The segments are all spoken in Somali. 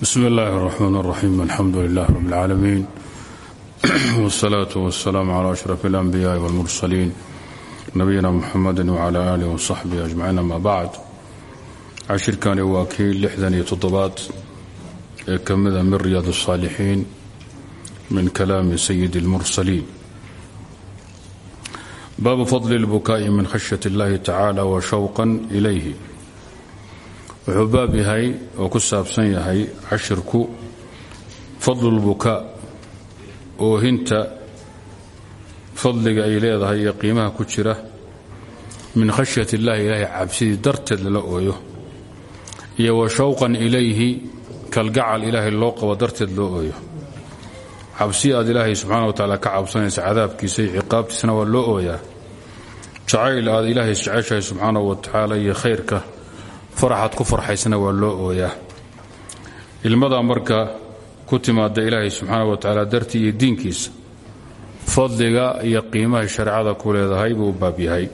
bsm اllahi الرحmn الرaxيim alxamdu لlah rb اlcaalamiin wالsalaaة wالsalaam عlى أشhraf الأnbiyaaءi wاlmursaliin nabiyina mxamadi wعlى alih وصaxbih أجmaciin ama bacd cashirkani waa kii lixdan iyo toddobaad ee ka mida min ryaad الصaalixiin min kalaami sayidi اlmursaliin baabu fadli اlbukaaءi min khashyaة اllahi tacaalى washawqa ilayh wuxuu baab yahay oo ku saabsan yahay cashirku fadlulbukaa oohinta fadliga ay leedahay iyo qiimaha ku jira min khashyat illaahi ilaahay cabsidii darteed lala ooyo iyo wa shawqan ilayhi kalgacal ilaahay loo qabo darteed loo ooyo. Cabsi aad ilaahay subxaana wa tacaala ka cabsanaysa cadaabkiisa iyo ciqaabtiisana waa loo ooyaa. Jacayl aad ilaahay isjeceshahay subxaanahu wa tacaala iyo khayrka faraxaad ku farxaysana waa loo ooyaa. Ilmadaa marka ku timaada ilaahay subxaana wa tacaala dartii iyo diinkiisa fadliga iyo qiimahay shareecada ku leedahay buu baab yahay.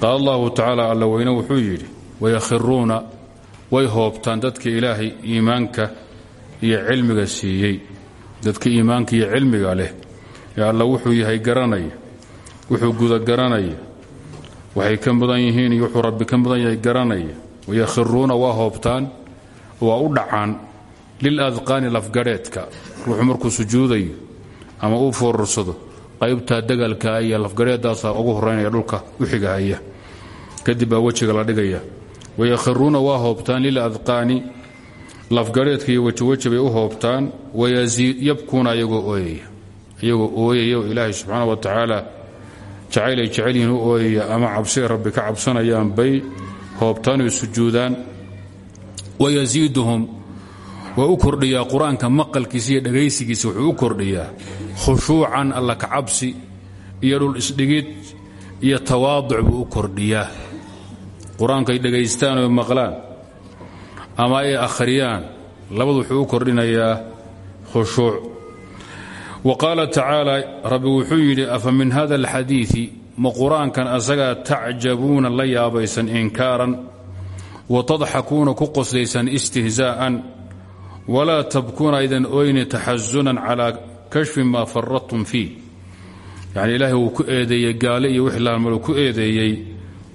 Qaala allahu tacaala alla weyne wuxuu yidhi wayakhiruuna way hoobtaan dadka ilaahay iimaanka iyo cilmiga siiyey. Dadka iimaanka iyo cilmiga leh. Ee alla wuxuu yahay garanaya wuxuu guda garanaya. Waxay ka mudan yihiin iyo wuxuu rabbi ka mudan yahay garanaya wayakhiruuna waa hoobtaan waa u dhacaan liladqaani lafgadheedka ruuxu markuu sujuudayo ama uu foorarsado qaybtaa dagalka iyo lafgadheedaasaa ugu horaynaya dhulka u xigahaya kadib baa wejiga la dhigaya wayakhiruuna waa hoobtaan liladqaani lafgadheedka iyo wejiweji bay u hoobtaan yabkuuna ayagoo ooyaya iyagoo ooyaya oo ilaahay subxaana wa tacaala jacaylay jecel yihiin u ooyaya ama cabsiay rabbi ka cabsanayaan bay hoobtaanay sujuudaan wayasiiduhum waa u kordhiyaa qur'aanka maqalkiisa iyo dhagaysigiisa wuxuu u kordhiyaa khushuucan alla kacabsi iyo dhul isdhigid iyo tawaaduc buu u kordhiyaa. Qur'aankay dhagaystaan oy maqlaan ama ay akhriyaan labadu wuxuu u kordhinayaa khushuuc. Wa qaala tacaala rabbi wuxuu yidhi afa min hada alxadiidi ma qur'aankan asagaa tacjabuuna la yaabaysan inkaaran wa tadxakuuna ku qoslaysaan istihzaa'an walaa tabkuuna aydan oyni taxasunan calaa kashfi maa faradtum fiih. Yacni ilaahay wuu ku eedeeyey gaale iyo wixii laalmaluu ku eedeeyey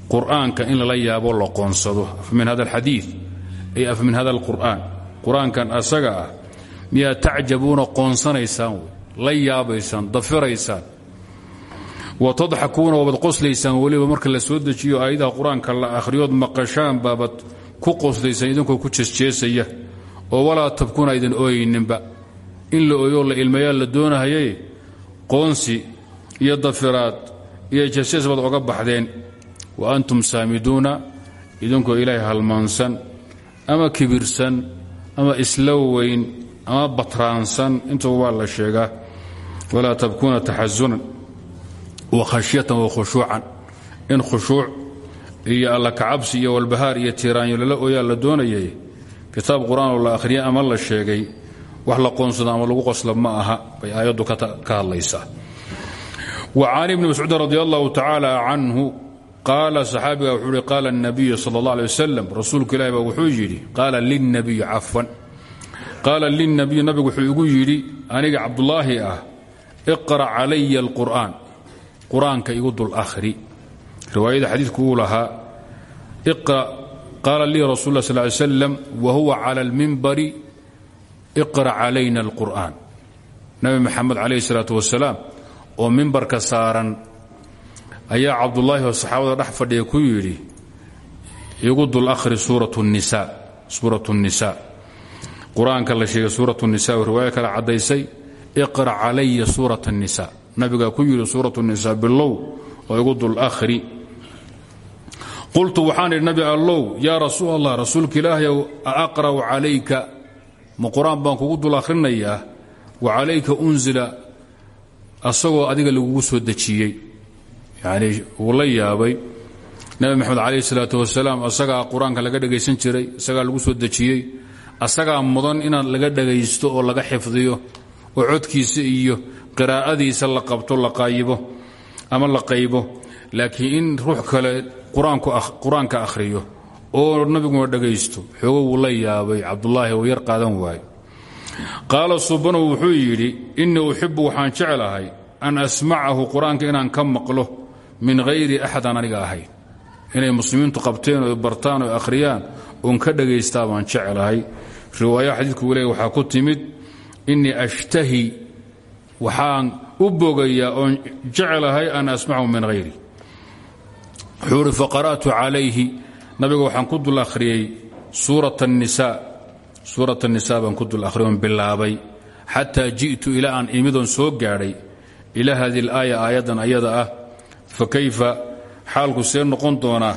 qur'aanka in lala yaabo la qoonsado. Afa min hada alxadiid ay afa min hada alqur'aan. Qur'aankan asaga ah miyaa tacjabuuna qoonsanaysaan la yaabaysaan dafiraysaan wa tadxakuuna waabad qoslaysaan weliba marka la soo dejiyo aayadaha qur'aanka la akhriyood maqashaan baabad ku qoslaysaan idinkoo ku jeesjeesaya oo walaa tabkuuna aydan ooyayninba in la ooyoo la ilmayaa la doonahayay qoonsi iyo dafiraad iyo jeesjees baad oga baxdeen wa antum saamiduuna idinkoo ilaahay halmaansan ama kibirsan ama isla weyn ama batraansan intuba waa la sheegaa walaa tabkuuna taxasunan wa khashyatan wa khushuucan. In khushuuc iyo alla kacabsi iyo walbahaar iyo tiiraanyo lala ooyaa la doonayay kitaab qur'aanoo la akhriya ama la sheegay wax la qoonsado ama lagu qosla ma aha bay aayaddu ka hadlaysaa. Wa cali bni mascuud radi allahu tacaala canhu qaala saxaabiga wuxuu hi qaala nabiyu sal اllah alay wasalam rasuulku ilahi baa wuxuu yidhi qaala linabiyi cafan qaala linabiy nabigu wuxuu igu aniga cabdulaahi ah iqra calaya اlqur'an qur'aanka igu dul akhri. Riwaayada xadiidku uu lahaa qaala lii rasul lah sal ly slam wa huwa cala almimbari iqra calayna alqur'aan. Nabi maxamed calayh salaatu wasalaam oo mimbarka saaran ayaa cabdulaahi oo saxaabada dhex fadhiya ku yidhi igu dul akhri suurat nisa qur'aanka la sheegay suurat nisa oo riwaaya kale caddaysay iqra calaya suurat nisa nabigaa ku yidhi suurat nisa bilow oo igu dul akhri. Qultu waxaan idhi nabi allow yaa rasuul allah rasuulka ilaahayow aaqra'u calayka? Ma qur'aan baan kugu dul akhrinayaa wa calayka unzila asagoo adiga lagugu soo dejiyey. Yacnii wuu la yaabay. Nabi maxamed calayhi salaatu wasalaam asagaa qur'aanka laga dhegaysan jiray isagaa lagu soo dejiyey asagaa mudan inaad laga dhagaysto oo laga xifdiyo oo codkiisa iyo qiraa'adiisa la qabto la qaayibo ama la qaybo laakiin in ruux kale qur'aanka akhriyo oo nabiguna dhagaysto xoogo wuu la yaabay cabdulaahi uu yar qaadan waayo qaala subanu wuxuu yidhi innii uxibu waxaan jeclahay an asmacahu qur'aanka inaan ka maqlo min hayri axadaan aniga ahayn. Inay muslimiintu qabteen oo bartaan oo akhriyaan oon ka dhagaystaa baan jeclahay. Riwaaya xadiidku waxaa ku timid innii ashtahi waxaan u bogayaa oon jeclahay an asmachu min hayri wuxuu faqara'tu alayhi nabiga waxaan ku dul akhriyey suurat nisa suurat anisa baan ku dul akhriy oon bilaabay. Xataa ji'tu ilaa aan imidoon soo gaadhay ilaa hadi alaaya aayaddan ayada ah. Fa kayfa? Xaalku see noqon doonaa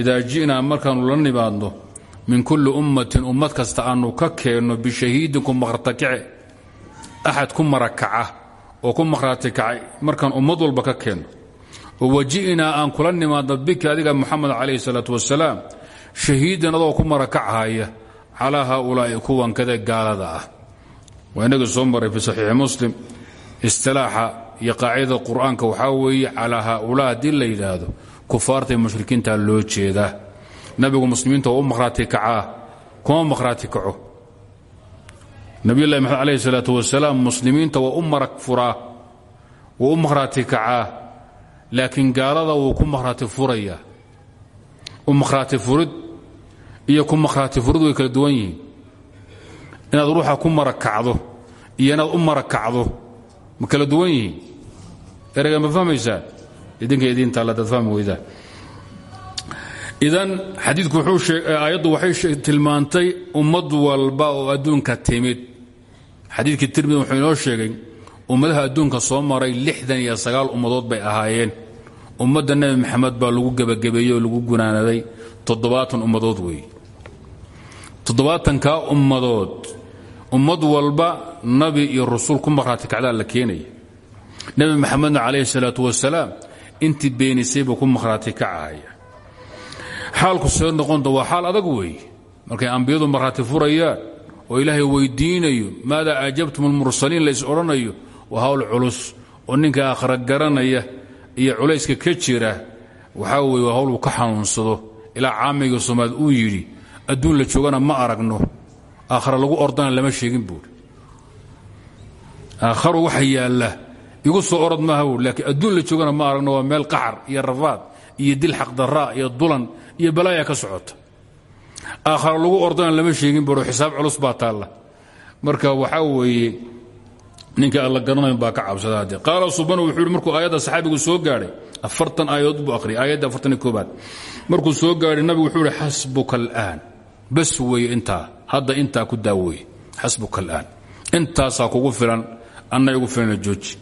idaa ji'naa markaannu la nimaadno min kulli ummatin ummad kasta aanu ka keenno bishahiidinku makhtarkace axad ku marakaca oo ku maqhratikacay markaan ummad walba ka keenno oo waji'naa aan kula nimaadno bika adiga muxamed calayhi salaatu wasalaam shahiidan adoo ku marakachaya calaa haaulaa'i kuwan kada gaalada ah waa soo maray fii saxiixi muslim istilaaxa iyo qaacidada qur'aanka waxaa weeye calaa haaulaa haddii la yidhaahdo kufaarta mushrikiinta loo jeedaa nabigu muslimiinta waa u makhraati kacaa kuma makhraati nabiyullahi maxamed alayhi salaatu wasalaam muslimiinta waa u marag furaa wuu u makhraati kacaa laakiin gaalada wuu ku makhraati furayaa u makhraati furid iyo ku makhraati furid way kala duwan yihiin. Inaad ruuxa ku marakacdo iyo inaad u marakacdo ma kala duwan yihiin? Ereyga ma fahmaysaa? Idinka idiinta alladaad fahmi weydaan idan xadiidku aayaddu waxay tilmaantay ummad walba oo adduunka timid. Xadiidkii tirmidi wuxuu inoo sheegay ummadaha adduunka soo maray lixdan iyo sagaal ummadood bay ahaayeen. Ummadda nebi maxamed baa lagu gebagabeeyey oo lagu gunaanaday toddobaatan ummadood weeye toddobaatankaa ummadood ummad walba nabi iyo rasuul ku marhaati kacdaa la keenaya nebi maxamedna calayhi salaatu wasalaam intii beenisay buu ku makhraati kacahaya xaalku see noqonta waa xaal adag weeye markay ambiyadu marhaati furayaan oo ilaahay weydiinayo maadaa aajabtum almursaliin? lays odhanayo waa hawl culus oo ninka aakhra garanaya iyo culayska ka jira. Waxaa weye waa hawl uu ka xanuunsado. Ilaa caamiga soomaad uu yidhi adduun la joogana ma aragno. Aakhra lagu ordana lama sheegin buuri aakharu waxa igu soo orod maaha buui laakiin adduun la joogana ma aragno. Waa meel qaxar iyo rafaad iyo dil xaqdaraa iyo dulan iyo balaaya ka socota. Aakhara lagu ordana lama sheegin buuro xisaab culus baa taalla. Marka waxaa weeye ninka alla garanayn baa ka cabsada haddee qaala subanu wuxuu yidhi markuu aayadda saxaabigu soo gaadhay afartan aayadood buu akhriyay. Aayadda afartan iyo markuu soo gaadhay nabigu wuxuu yidhi xasbuka al'aan. Bas weeye intaa hadda intaa ku daaweeye. Xasbuka al'aan. Intaasaa kugu filan anna igu filana jooji.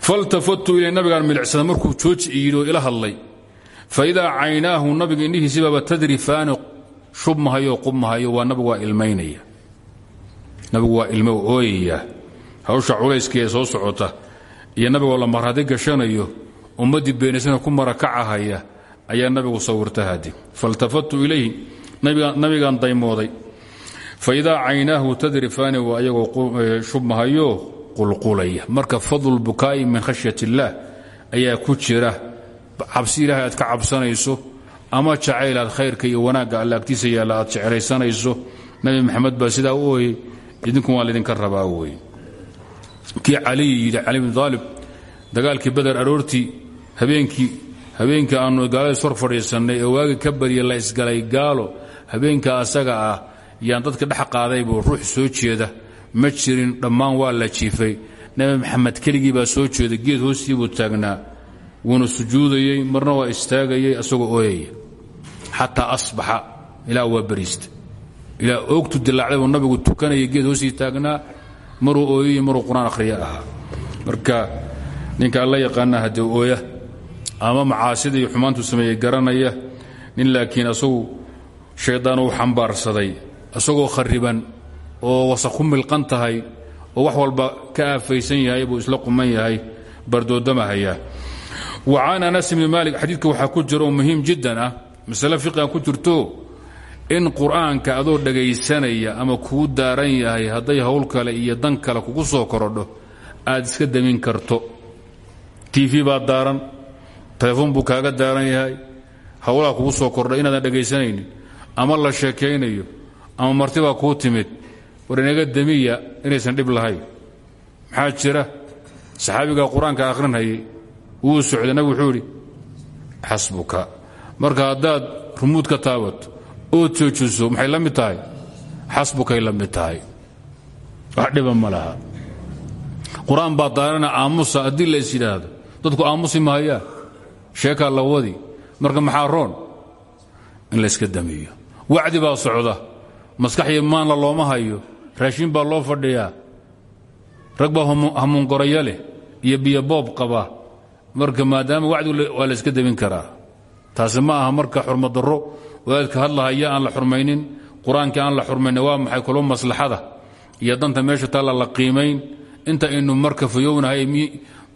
Faltafatu ilay nabigaan milicsada markuu jooji yidhi oo ila hadlay faidaa caynaahu nabiga indhihiisibaaba tadrifaani shubmahayo qubmahayo waa nabigu waa ilmaynaya nabigu waa ilmo ooyaya soo socota iyo nabigoo la marhadi gashanayo ummaddii beenisana ku marakacahaya ayaa nabigu sawirta hadi faltafatu ilayhi nabigaan daymooday faidaa caynaahu tadrifaani waa ayagoo shubmahayo qulqulaya marka fadlu bukaa'i min khashyat illaah ayaa ku jira cabsi ilaahay aad ka cabsanayso ama jacayl aad khayrka iyo wanaagga alla agtiisa yaalla aad jeclaysanayso nabi maxamed baa sidaa u ooyey idinku waa laydinka rabaa wey kii caliyi yidhi cali bn aalib dagaalkii bader aroortii habeenkii habeenkii aannu gaalada ishor fadhiisannay ee waagi ka barya la isgalay gaalo habeenka asaga ah yaan dadka dhex qaaday buu ruux soo jeeda ma jirin dhammaan waa la jiifay. Nabi maxamed keligii baa soo jeeda geed hoostii buu taagnaa wuuna sujuudayey marna waa istaagayay asagoo ooyaya xataa asbaxa ilaa waa bariista ilaa oogtu dilaacday buu nabigu tukanaya geed hoostii taagnaa maruu ooyay maruu qur'aan akhriya ahaa. Marka ninka alla yaqaana haddee ooya ama macaasida iyo xumaantu sameeyey garanaya nin laakiin asagu shaydaan uu xambaarsaday isagoo khariban oo wasaq ku milqan tahay oo wax walba ka aafaysan yahay buu isla quman yahay bardoodamahayaa wa can anas bni maalik xadiidka waxaa ku jira oo muhiim jiddan ah masale fiqiga ku jirto in qur'aanka adoo dhagaysanaya ama kuu daaran yahay hadday howl kale iyo dan kale kugu soo korodho aad iska damin karto. Tv baa daaran telefoon buu kaaga daaran yahay howlaa kugu soo kordha inaadan dhegaysanaynin ama la sheekaynayo ama martibaa kuu timid war inaga demiya inaysan dhib lahayn. Maxaa jira? Saxaabiga qur'aanka akhrinhayay wuu socday nabig wuxuu idhi xasbuka. Marka haddaad rumuud ka taabato ood joojiso maxay la mid tahay? Xasbukay la mid tahay. Wax dhiba ma laha. Qur'aan baa daarana aamusa haddii la is yidhaahdo dadku aamusi mahayaa sheekaa la wadi. Marka maxaa roon? In layska damiyo. Wacdi baa socda. Maskax iyo maanla looma hayo. Raashin baa loo fadhiyaa. Rag baa hamuungoraya leh iyo boob qaba marka maadaama wacdigu waa la yska damin karaa. Taasi ma aha marka xurmadarro wadaadka hadlahaya aan la xurmaynin qur'aankii aan la xurmaynin waa maxay kulo maslaxada? Iyo danta meesha taalla la qiimayn inta aynu marka fayownahay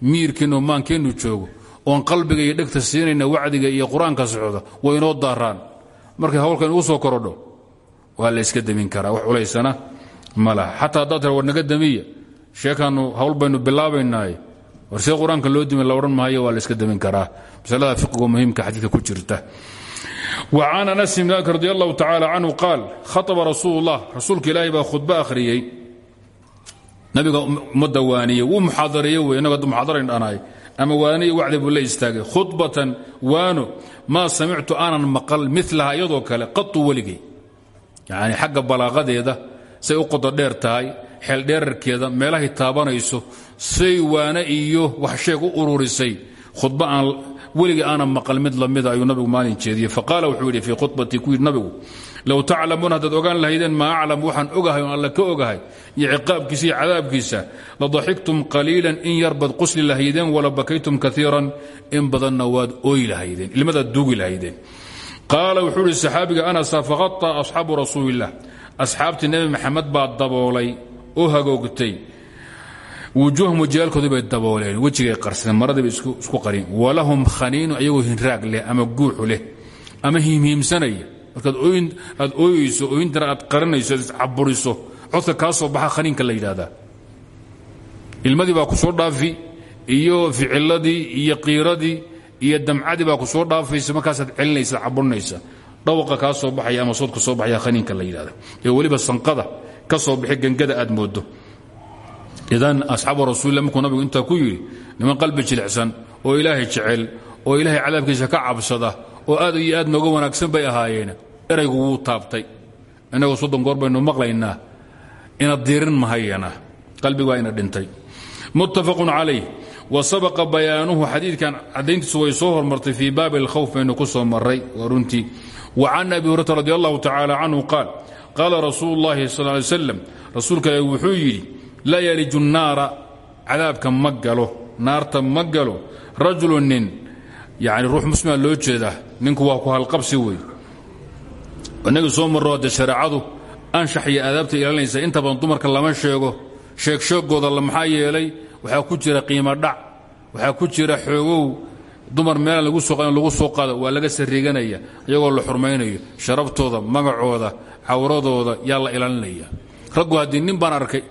miirkeennu maankeennu joogo oon qalbiga iyo dhegta siinayna wacdiga iyo qur'aanka socda way inoo daaraan. Markay hawlkan ugu soo korodho waa la yska damin karaa wax culaysana ma laha. Xataa haddaad tira war naga damiya sheekaannu hawl baynu bilaabaynaaye war see qur-aanka loo dimi la odhan maayo waa la yska damin karaa masalada fiqigo muhiimka xadiidka ku jirta وcan anas bn malik radi allahu tacala canhu qaal khaطba rasuul اllah rasuulka ilaahay baa khudbo akhriyey nabiga ummadda waaniyey wuu muxaadareeye wey innago adda muxaadarayn dhanaay ama waaniye wacdi buu la istaagay khudbatan waano maa samictu aanan maqal milaha iyadoo kale qatu weligay yani xagga balaaqadeeda say u qodo dheer tahay xeel dheerarkeeda meelahay taabanayso say waane iyo wax sheeg u ururisay khudba aan weligii aanan maqal mid lamida ayuu nabigu maalin jeediyey. Faqaala wuxuu yidhi fii khudbatii ku yidhi nabigu low taclamuun haddaad ogaan lahaydeen maa aclam waxaan ogahay oon alle ka ogahay iyo ciqaabkiisa iyo cadaabkiisa la daxiktum qaliilan in yarbad qusli lahaydeen wala bakaytum kaiiran in badanna waad ooyi lahaydeen ilmadaad duugi lahaydeen. Qaala wuxuu idhi saxaabiga anasa faqaطa asxaabu rasuuliillah asxaabtii nebi maxamed baa daboolay oo hagoogtay wujuuhum wajiyaalkoodii bay dabooleen. Wejigay qarsadeen maradiibay isku qareen walahum khaniinu ayagoo hinraag leh ama guuxu leh ama himhiimsanaya markaad aad ooyeyso ooyintana aad qarinayso aad iscaburiso codka kaa soo baxa khaniinka la yidhaahdaa. Ilmadii baa ku soo dhaafi iyo ficiladii iyo qiiradii iyo damcadii baa ku soo dhaafaysa markaasaad celinaysa caburinaysa dhawaqa kaa soo baxaya ama soodka soo baxaya khaniinka la yidhahda ee sanqada ka soo bixi gangada aad moodo idan asxaabu rasuulillah markuu nabigu intaa ku yidhi niman qalbi jilicsan oo ilaahay jecel oo ilaahay cadaabkiisa ka cabsada oo aad iyo aad nooga wanaagsan bay ahaayeen eraygu wuu taabtay. Innagu soddon goor baynu ina diirin mahayana. Qalbigu waa ina dhintay. Muttafaqun calayh. Wa sabaqa bayaanuhu xadiidkan caddayntiisu way soo hormartay fii baabi alkhawf baynu ku soo runtii. Wa can abi hurata radi allahu tacaala canhu qaal qaala rasuulu llahi rasuulka wuxuu yidhi laa yaliju naara cadaabka ma galo naarta ma galo rajulu nin yani ruux muslima loo jeeda ninku waa ku halqabsi wey inagii soo marro hadde shareecadu anshax iyo aadaabta inta badan dumarka lama sheego sheegsheegooda maxaa yeelay waxaa ku jira qiimo dhac waxaa ku jira xoogow dumar meelaan lagu lagu soo qaado waa laga sariiganaya iyagoo la xurmaynayo sharabtooda magacooda cawradooda yaa la ilaalinaya raggu haddii nin baan arkay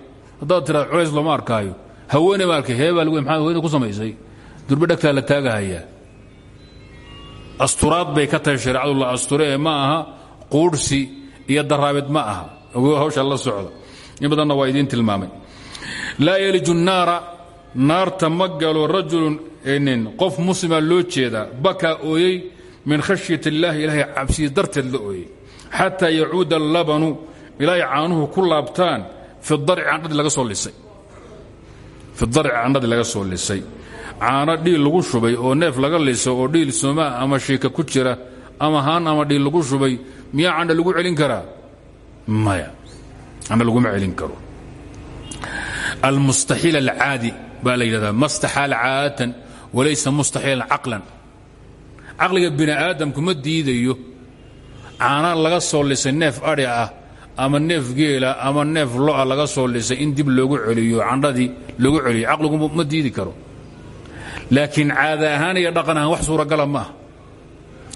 haddaad tiraad culays lama arkaayo. Haweeney baan arkay heebaa lagu haweeney ku samaysay? Durbe dhegtaa la taagahayaa asturaad bay ka tahay shareecadu la asture ma aha quudhsi iyo daraabid ma aha. Hawsha la socda in badanna waa idiin tilmaamay. Laa yeliju naara naarta ma galo rajulun qof muslima loo jeedaa bakaa ooyey min khashyat illaahi ilaahay cabsiyi darteed la ooyey. Xataa yacuuda allabanu ilaahay caanuhu ku laabtaan fi darci candhadii laga soo lisay caano dhiil lagu shubay oo neef laga liso oo dhiil somaa ama shiika ku jira ama haan ama dhiil lagu shubay miyaa candha lagu celin karaa maya candha laguma celin karo almustaxiil alcaadi baa la yidhahdaa mastaxaal caadatan walaysa mustaxiilan caqlan caqliga bini aadamku ma diidayo caana laga soo lisay neef adhi ah ama neef geela ama neef lo'a laga soo lisay in dib loogu celiyo candhadii loogu celiyo caqligu ma diidi karo. Laakiin caada ahaan iyo dhaqan ahaan wax suuragala ma aha.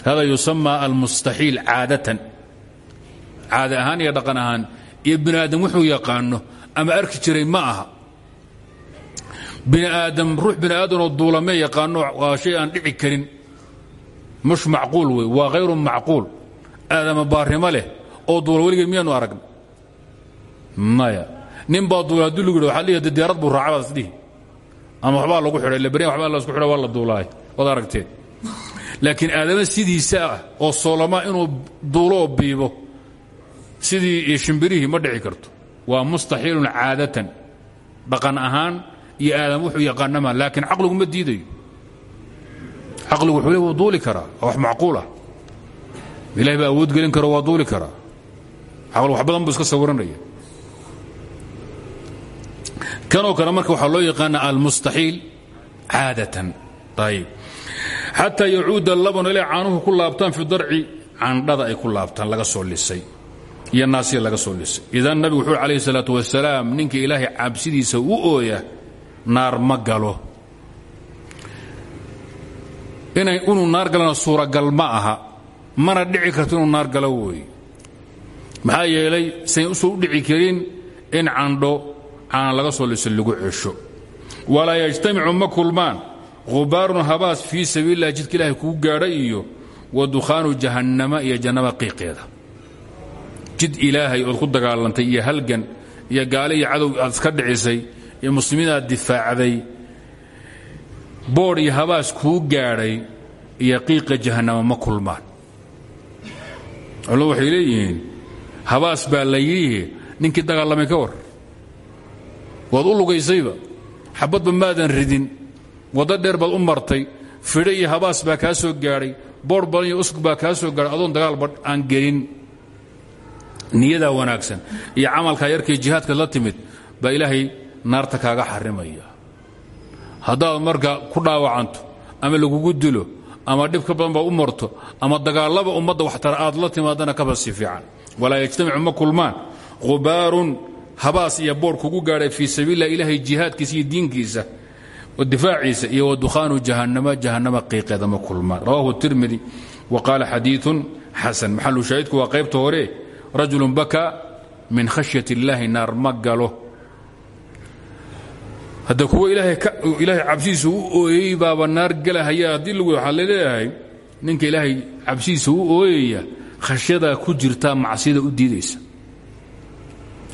Hada yusamaa almustaxiil caadatan. Caada ahaan iyo dhaqan ahaan iyo bini aadam wuxuu yaqaano ama arki jiray ma aha. Bini aadam ruux bini aadanoo duulame yaqaano waa shay aan dhici karin. Mush macquul wey waa hayru macquul. Aadama baarnimo leh oo duula weligee miyaanu aragna maya. Nin baa duula haddii lagu yidhah waxa lihi de diyaarad buu raacay baad isdhihi ama waxbaa lagu xidhay ille beryan waxbaa lasku xidhay waa la duulaay waad aragteen. Laakiin aadama sidiisa ah oo soolama inuu duulo oo biibo sidii shimbirihii ma dhici karto. Waa mustaxiilun caadatan. Dhaqan ahaan iyo aadam wuxuu yaqaanama laakiin caqligu ma diidayo. Caqligu wuxuu le wuu duuli karaa waa wax macquulah ilahay baa awood gelin karo waa duuli karaa wax badan buu iska sawiranaya kanoo kale marka waxaa loo yaqaana almustaxiil caadatan. Ayb xataa yacuuda labanu ilay caanuhu ku laabtaan fi darci candhada ay ku laabtaan laga soo lisay. Iyo naasiya laga soo lisay. Idan nabigu wuxuu alayh salaatu wasalaam ninka ilaahay cabsidiisa u ooya naar ma galo. Inuu naar galana suuragal ma aha mana dhici karto inuu naar galo wooye maxaa yeelay sayn u soo u dhici karin in candho caana laga soo liso lagu cesho walaa yajtamicu ma kulmaan. Khubaarun habaas fii sabiililah jidka ilaahay kuu gaadha iyo wa dukhaanu jahannama iyo jannaba qiiqeeda. Jid ilaahay ood ku dagaalantay iyo halgan iyo gaale iyo cadow aad iska dhicisay iyo muslimiinaad difaacday boodh iyo habaas kuu gaadhay iyo qiiqa jahannama ma kulmaan. Culamadu waxay leeyihiin habaas baa la yidhi ninkii dagaalamay ka war. Waad u lugaysayba. Xabadba maadan ridin. Waddo dheer baad u martay. Fidho iyo habaas baa kaa soo gaadhay. Boodh badan iyo usg baa kaa soo gaadhay. Adoon dagaalba aan gelin. Niyadaa wanaagsan. Iyo camalkaa yarkay jihaadka la timid baa ilaahay naarta kaaga xarimaya. Haddaad marka ku dhaawacanto ama lagugu dilo ama dhib ka badan baad u marto ama dagaalaba ummadda waxtara aad la timaadana kaba si fiican walaa yajtamicu ma kulmaan. Khubaarun habaas iyo boodh kugu gaadhay fii sabiililah ilaahay jihaadkiisa iyo diinkiisa difaaciisa iyo wadukhaanu jahannama jahannama qiiqeeda ma kulmaan. Rawahu tirmidi wa qaala xadiiun xasan. Maxalu shaahidku? Waa qaybta hore rajulun baka min khashyat illaahi naar ma galo. Hadda kuwa ilaahay cabsidiisa u ooyey baaba naar gelahaya haddii lagu waxaa la leeyahay ninka ilaahay cabsidiisa u ooyaya khashyadaa ku jirtaa macsiyada u diidaysa.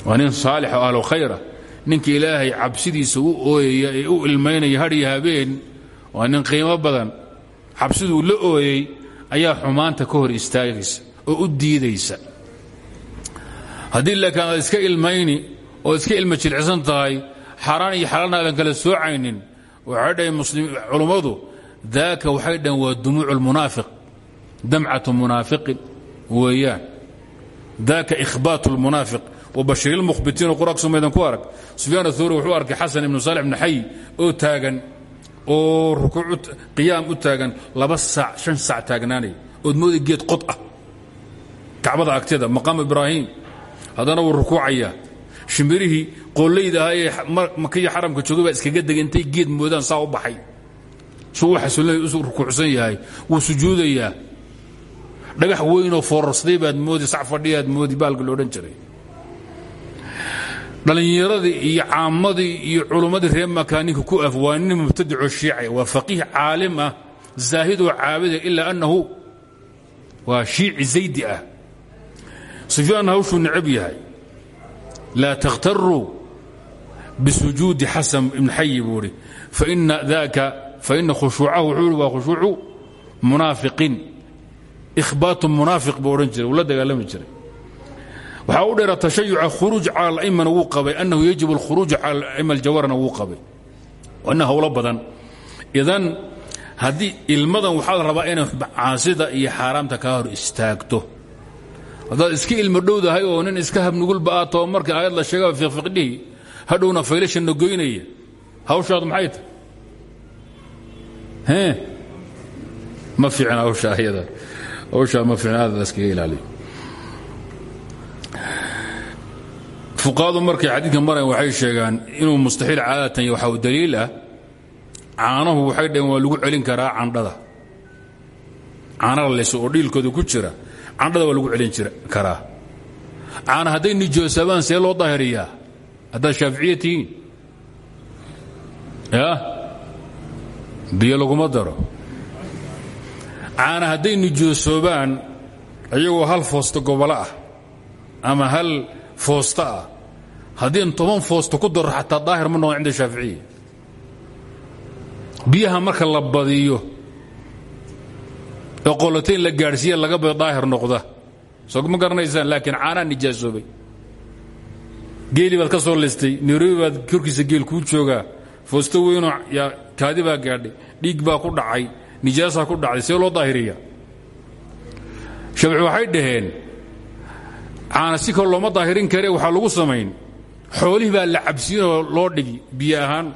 Waa nin saalix oo ahlo khayra ninka ilaahay cabsidiisa u ooyaya ee u ilmaynaya hadhiyo habeen waa nin qiimo badan. Cabsiduu la ooyey ayaa xumaanta ka hor istaagaysa oo u diidaysa. Haddii laakiin aad iska ilmayni oo iska ilma jilcisan tahay xaaraan iyo xalaalna aadan kala soocaynin waxay dhahen culummadu daaka waxay dhahen waa dumuucu lmunaafiq damcatu munaafiqin weeyaan. Daaka ikhbaatu lmunaafiq wabashir lmukhbitiina qur'aanka sumaydan ku arag. Sufyaan athawri wuxuu arkay xasan ibnu saalix ibnu xay oo taagan oo qiyaam u taagan laba saac shan saac taagnaanaya ood mooday geed qod ah. Kacbada agteeda maqaam ibraahim. Haddana wuu rukuucayaa. Shimbirihii qoollayda ahaa ee xaramka joogay baa iskaga geed moodaan saa u baxay. Suu u xasulinay u rukuucsan yahay wuu sujuudayaa dhagax weynoo foorarsaday baad moodi sac fadhiyaad moodi baalka loodhan jiray. Dhallinyaradii iyo caammadii iyo culummadii reer makaaninka ku af waa nin mubtadicoo shiica waa faqiih caalim ah zaahidoo caabida ilaa annahu waa shiici zaydi ah. Sufyaan hawshuu necab yahay. Laa takhtaruu bisujuudi xasan ibn xayi buu ihi faina khushuucahu wuxuu ihi ihbaatu munaafiq buu jiray uu la jiray. Waxaa u dheera tashayuca khuruuj cala alaimana wuu qabay annahu yajibu alkhuruuj cala alaima aljawarana wuu qabay. Ina howlo badan. Idan haddii ilmadan waxaa la rabaa inay caasida iyo xaaraamta kaa hor istaagto. Haddaad iska ilmo dhowdahay oo nin iska habnugulba aad too marka aayad la sheegaba fiqfiqdhihi hadhowna faylasha nogoynaya hawshaadu maxay tahay? Ma fiicna hawsha hawshaa ma fiicna aad iskaga ilaaliyo markay xadiidka marayan waxay sheegaan inuu mustaxiil caadatan iyo waxaa u daliil ah caanuhu waxay dhaheen waa lagu celin karaa candhada. Caanaha layso oo dhiilkooda ku jira candhada waa lagu celin karaa. Caana hadday nijoosaabaan see loo daahiriyaa haddaad shaaficiya tihiin. Ya biyo laguma daro caana hadday nijoosoobaan iyagoo hal foosto gobolo ah ama hal foosto ah. Haddii toban foosto ku daro xataa daahir ma noqon cinda shaaficiya biyaha marka la badiyo ee la gaadhsiiya laga bado daahir noqda. Soo ma garanaysaan laakiin caanaa nijaasoobay. Geeli baad ka soo listay nairobi baad korkiisa geel kuu joogaa foosto weynoo kaadi baa gaadhay dhiig baa ku dhacay nijaasaa ku dhacday see loo daahiriya. Shabci waxay dhaheen caana si kale looma daahirin kare waxaa lagu samayn. Xoolihii baa la cabsiinoo loo dhigi biyo ahaan.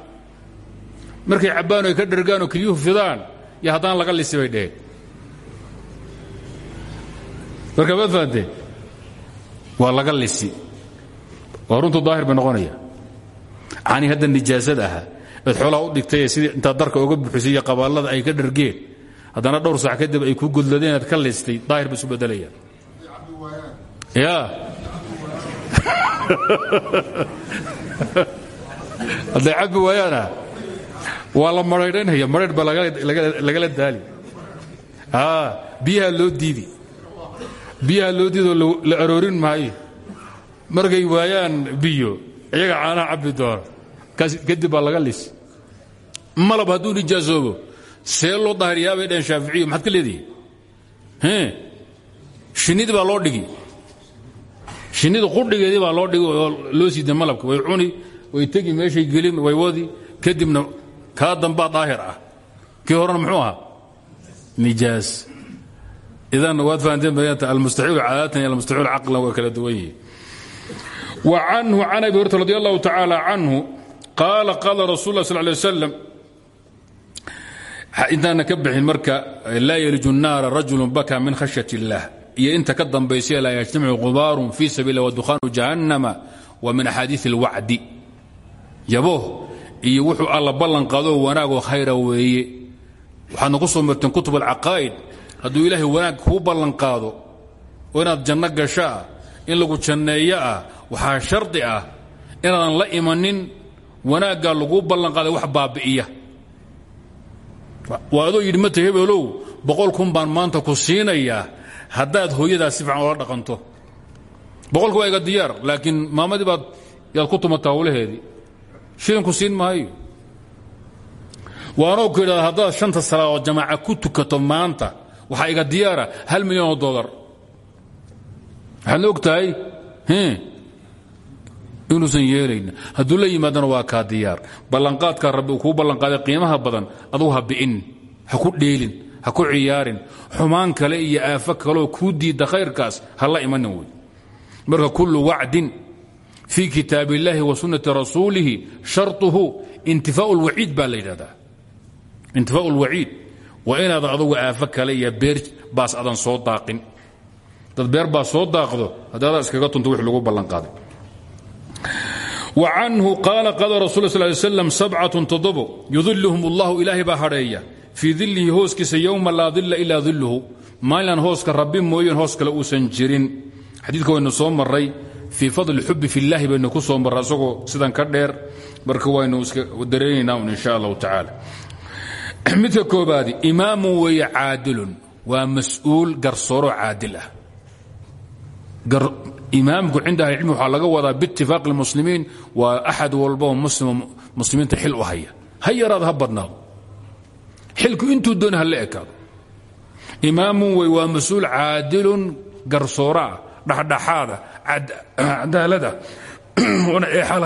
Markay cabbaan ay ka dhargaan oo kelyuhu fidaan iyo haddana laga lisi bay dheheen marka maad fahanteen waa laga lisi. Waa runtu daahir bay noqonaya. Canii hadda nijaasad aha eed xoolaha u dhigtay sidii intaad darka oga buxisay iyo qabaallada ay ka dhargeen. Haddana dhowr sac kadib ay kuu godladeen aad ka listay daahir bay isu beddelayaan ya. Hadday cabbi waayaana waa la maraydhanaya maraydh baa lagala daali. Biyaha loo diidi. Biyaha loo diidoo la aroorin maayo markay waayaan biyo iyaga caanaha cabbi doono kadib baa laga lis malab hadduu nijaasoobo see loo daahiriyaa bay dhaheen shaaficiyu maxaad ka leedihi shinnidii baa loo dhigi. Shinnida qudhigeedii baa loo dhigi oo loo siida malabka. Way cuni way tegi meeshay gelin way wadi kadibna kaa dambaa daahir ah. Kii horena muxuu ahaa? Nijaas. Idan waad fahanteen almustaxiilu caadatan iyo almustaxiilu caqlan waa kala duwan yihi wa canhu can abi hurata radi allahu tacaala canhu qaala qaala rasul lah sal lay wasalam intaana ka bixin marka laa yeliju الnaara rajulu baka min khashyaة اllah iyo inta ka dambaysa laa yajtamicu qubaarun fi sabiil lah wadukhaanu jahannama wa min axaadiiث اlwacdi yabo iyo wuxuu alla ballan qaadoo wanaagoo khayra weeye waxaadna ku soo marteen kutub alcaqaa'id hadduu ilaahay wanaag kuu ballan qaado oo inaad janno gasho ah in lagu janneeyo ah waxaa shardi ah inaadan la imanin wanaaggaa laguu ballan qaaday wax baabi'iya waa adoo yidhi mata hebelow boqol kun baan maanta ku siinayaa haddaad hooyadaas si fiican oola dhaqanto. Boqolku waa iga diyaar laakiin maamadii baad yaad ku tumataa howlaheedii. Shilinku siin maayo waanoo ku idhahda haddaad shanta salaadood jamaaca ku tukato maanta waxaa iga diyaara hal milyan oo dolar waxaadna og inuusan yeelayn hadduu la yimaadana waa kaa diyaar. Ballanqaadkaa rabbi kuu ballanqaaday qiimaha badan adugu ha ha ku dheelin ha ku ciyaarin. Xumaan kale iyo aafo kaleoo kuu diidda khayrkaas ha la marka kullu wacdin fii kitaab wa sunnati rasuulihi sharطuhu intifaau lwaciid baa la yidhahdaa. Intifaau اlwaciid waa inaadan kale iyo beer baas adan soo daaqin. Dad beer baa soo daaqdo haddii adaa iskaga tunto wix lagu ballanqaaday canhu qaala qada rasul sl l slam sabcatun toddobo yudilhum allahu. Ilaahay baa hadheeya fii dilihi hooskiisa yowma laa dila ilaa dilhu maalinan hooska rabbi mooyeen hoos kale uusan jirin. Xadiidka waynu soo maray fii fadli xubi filaahi baynu ku soo marray isagoo sidan ka dheer. Marka waynu dareeraynaa un insha allahu tacaala. Midka koobaadi imaamu weeye caadilun. Waa mas'uul garsooro imaamku cinda ahlicilmi waxaa laga wadaa biitifaaqi اlmuslimiin waa axad walbao muslimo muslimiinta xil u haya. Ha yaraado ha xilku intuu dooni ha la ekaado. Imaamun wey waa mas'uul caadilun garsooraa dhexdhexaada cadaalada oona eexal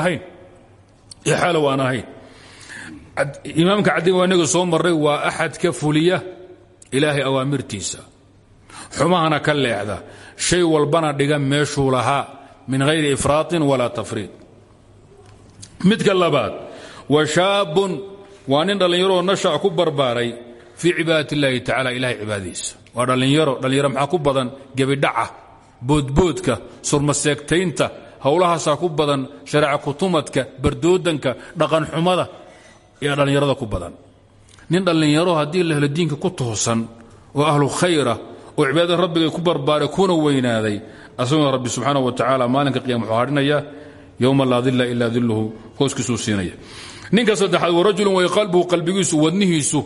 imaamka cadin waa soo marray waa axad ka fuliya ilaahay awaamirtiisa xumahana ka shay walbana dhiga meeshuu lahaa min hayri ifraaطin walaa tafriid. Midka labaad wa shaabun waa nin dhallinyaroo nasha ku barbaaray fii cibaadat اllahi tacala ilahay cibaadadiisa waa dhallinyaro dhallinyaro ku badan? Gebidhaca boodboodka surmaseegtaynta howlahaasaa ku badan shareeca kutumadka bardoodanka dhaqanxumada ayaa dhallinyarada ku badan. Nin dhallinyaro haddii la diinka ku toosan oo ahlu khayra oo cibaadada ku barbaaray kuna weynaaday asaguna rabbi subxaana wa tacaala maalinka qiyam wuxuu hadhinaya yowma laa dila ilaa hooskiisuu siinaya. Ninka saddexaad warajulun way qalbuhu qalbigiisu wadnihiisu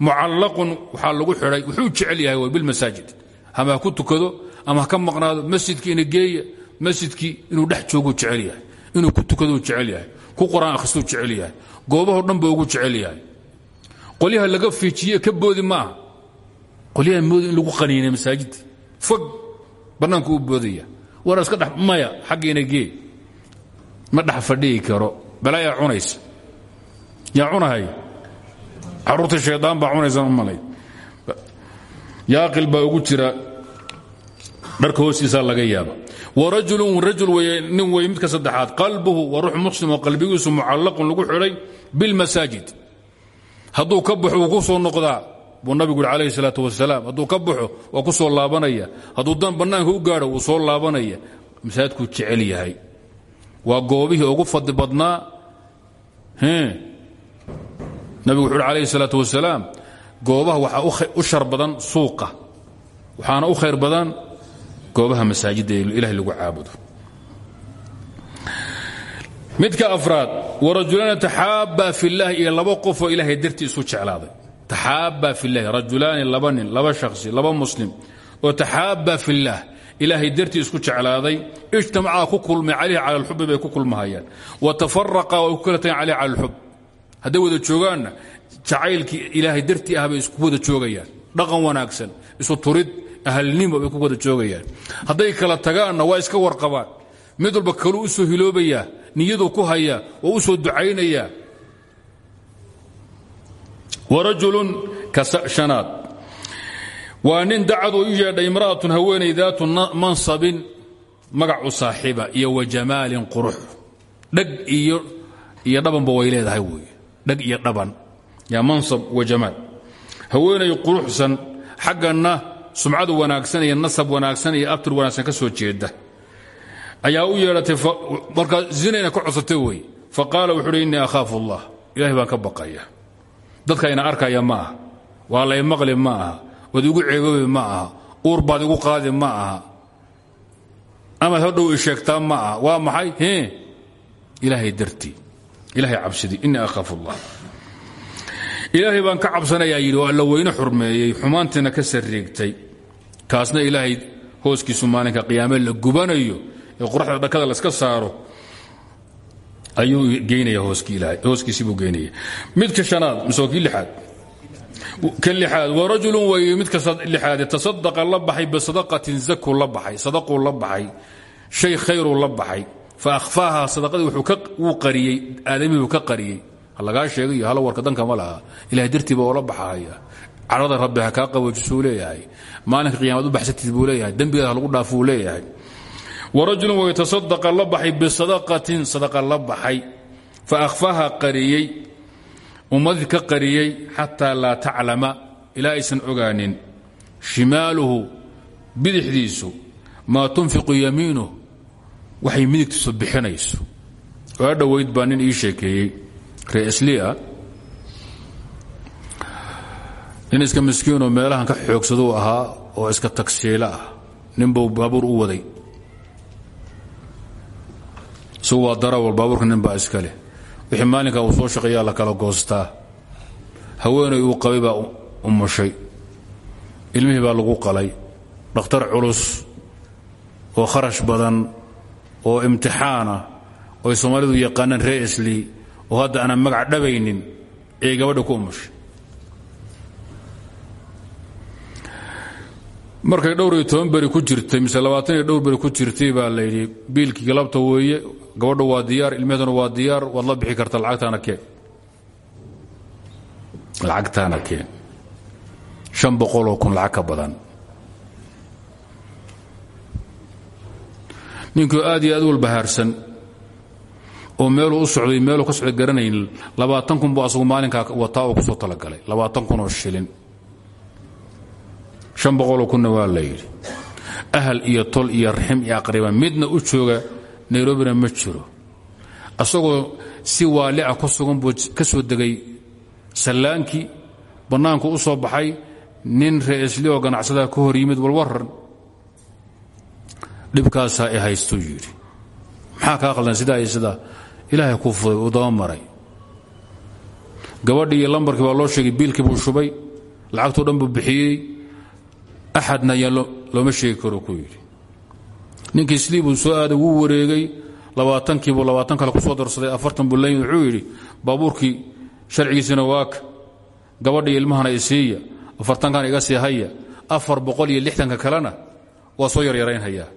mucallaqun waxaa lagu xidhay wuxuu jecel yahay way bilmasaajid ama ku tukado ama ka maqnaado masjidkii ina geeya masjidkii inuu dhex jooguu jecel yahay inuu ku tukaduu jecel yahay ku qur'aan akhristuu jecel yahay goobahoo dhan ugu jecel yahay. Qolyaha laga fiijiye ka boodi maaha qolyaha moodi in lagu qaniinay masaajidda fog bannaanku u boodaya. War iska dhex maya xaggiina gee. Ma dhex fadhihi karo. Balaayaa cunaysa. Yaa cunahay? Carruurta shaydaan baa cunaysa malay. Yaaqil baa ugu jira. Dharka hoostiisaa laga yaaba. Warajulun rajul weye nin weye midka saddexaad. Qalbuhu waa ruux muslim oo qalbigiisu mucallaqun lagu xidhay bilmasaajid hadduu ka baxo wuu ku soo noqdaa buu nabigu yuri calayhi salaatu wasalaam hadduu ka baxo waa ku soo laabanaya. Hadduu dan bannaanka u gaadho wuu soo laabanaya. Masaajidkuu jecel yahay. Waa goobihii ugu fadli badnaa. Nabigu wuxu uhi calayhi salaatu wasalaam goobaha waxaa u shar badan suuqa. Waxaana u khayr badan goobaha masaajidda ee ilahay lagu caabudo. Midka afraad warajulaani taxaabbaa fillahi iyo laba qofoo ilaahay dartii isu jeclaaday taxaabbaa fillahi rajulaani laba laba shakhsi laba muslim oo taxaabbaa fillaah ilaahay dartii isku jeclaaday ijtamacaa ku kulmay calayhi cala alxubi bay ku kulmahayaan. Wa tafaraqa way ku kala tageen calayhi cala wada joogaanna jacaylkii ilaahay dartii ah bay isku wada joogayaan. Dhaqan wanaagsan isu turid ahalnimo bay ku wada joogayaan. Hadday kala tagaanna waa iska warqabaan. Mid walba kaluu u soo hiloobayaa ku hayaa oo u soo warajulun kashanaad waa nin dacad oo u yeedhay imra'atun haweenay daatu mansabin magacu saaxiiba iyo wa jamaalin qurux. Dheg iyo iyo dhabanba way leedahay wey dheg iyo dhaban. Yaa mansab wa jamaal. Haweenay quruxsan xagganna sumcadu wanaagsan iyo nasab wanaagsan iyo abtir wanaagsan ka soo jeeda. Ayaa u yeedhatay markaa zinayna ka codsatay wey fa qaala wuxuu uhi innii akhaafu allah. Ilahay baan ka baqaya dadka ina arkaya ma aha. Waa lay maqli ma aha. Waad igu ceegoobi ma aha. Uur baad igu qaadi ma aha. Amaad hodhow i ma aha. Waa maxay? Ilaahay dartii ilahay cabsidii innii akhaafu allah ilaahay baan ka cabsanayaa yidhi oo alla weyne xurmeeyey. Xumaantiina ka sarreegtay kaasna ilaahay hooskiisu maalinka qiyaame la gubanayo ee qoraxda dhakada layska saaro ayuu geynaya hooskiisii buu geynaya midka shanaad mise kii lixaad? Ka lixaad warajulun weeye midka lixaade tasadaqa la baxay bisadaqatin zakuu la baxay sadaquu la baxay shay khayruu la fa akhfaaha sadaqadii wuu ka qariyey. Lagaa sheegayo hal warka danka ma laha. Ilahay dartiiba oola baxahaya cadhada rabbi ha kaa qaboojisuu leeyahay. Maalinka qiyaamaad u baxsatid buu leeyahay. Lagu dhaafuu warajulun way tasadaqa la baxay bisadaqatin sadaqa la baxay. Fa akhfaha qariyey ummadii ka qariyey xataa laa taclama ilaa aysan ogaanin. Shimaaluhu bidixdiisu maa tunfiqu yamiinuh waxay midigtiisu bixinayso oo adhowayd baa nin ii sheekeeyey reeslia nin iska miskiinoo meelahan ka xoogsaduu ahaa oo iska tagsiilo ah. Ninbuu baabuur u waday isagu waa darawal baabuurka nin baa iska leh. Wixii maalinkaa uu soo shaqeeyaa la kala goostaa. Haweenay uu qabay baa umushay ilmihii baa lagu qalay. Dhakhtar culus oo kharash badan oo imtixaana oo ay soomaalidu yaqaanaan ree esli oo hadda aanan magac dhabaynin ee gabadha ku umushay markay dhowr iyo toban beri ku jirtay mise labaatan iyo dhowr beri ku jirtay baa la yidhi biilkii galabta weeye gabadha waa diyaar ilmeheduna waa diyaar waad la bixi karta lacagtaana keen lacagtaana keen shan boqoloo kun lacag ka badan. Ninkuu aad iyo aad u walbahaarsan oo meeluu u socday meeluu ka socday garanayn labaatan kun buu asagu maalinkaa wataa oo ku soo talagalay labaatan kun oo shilin shan boqoloo kunna waa la yidhi. Ahal iyo tol iyo raxim iyo aqriba midna u jooga nairobina ma jiro. Asagoo si waalica ku sugan buu ka soo degay sallaankii bannaanku u soo baxay nin re'esli oo ganacsadaa ka hor yimid walwaran dhibkaasaa i haystuu yidhi. Maxaa kaa qaldan sidaa iyo sidaa? Ilaahay kuu fuday uu daba maray. Gabadhii lambarkii baa loo sheegay biilkii buu shubay lacagtoo dhan buu bixiyey axadna looma sheegi karo ku yidhi. Ninkii slii buu soo aaday wuu wareegay labaatankiibuu labaatan kale ku soo darsaday afartan buu leeyi wuxuu yidhi baabuurkii sharcigiisina waaka gabadhii ilmahana isiiya afartankan iga sii haya afar boqol iyo lixdanka kalena waa soo yaryaraynhayaa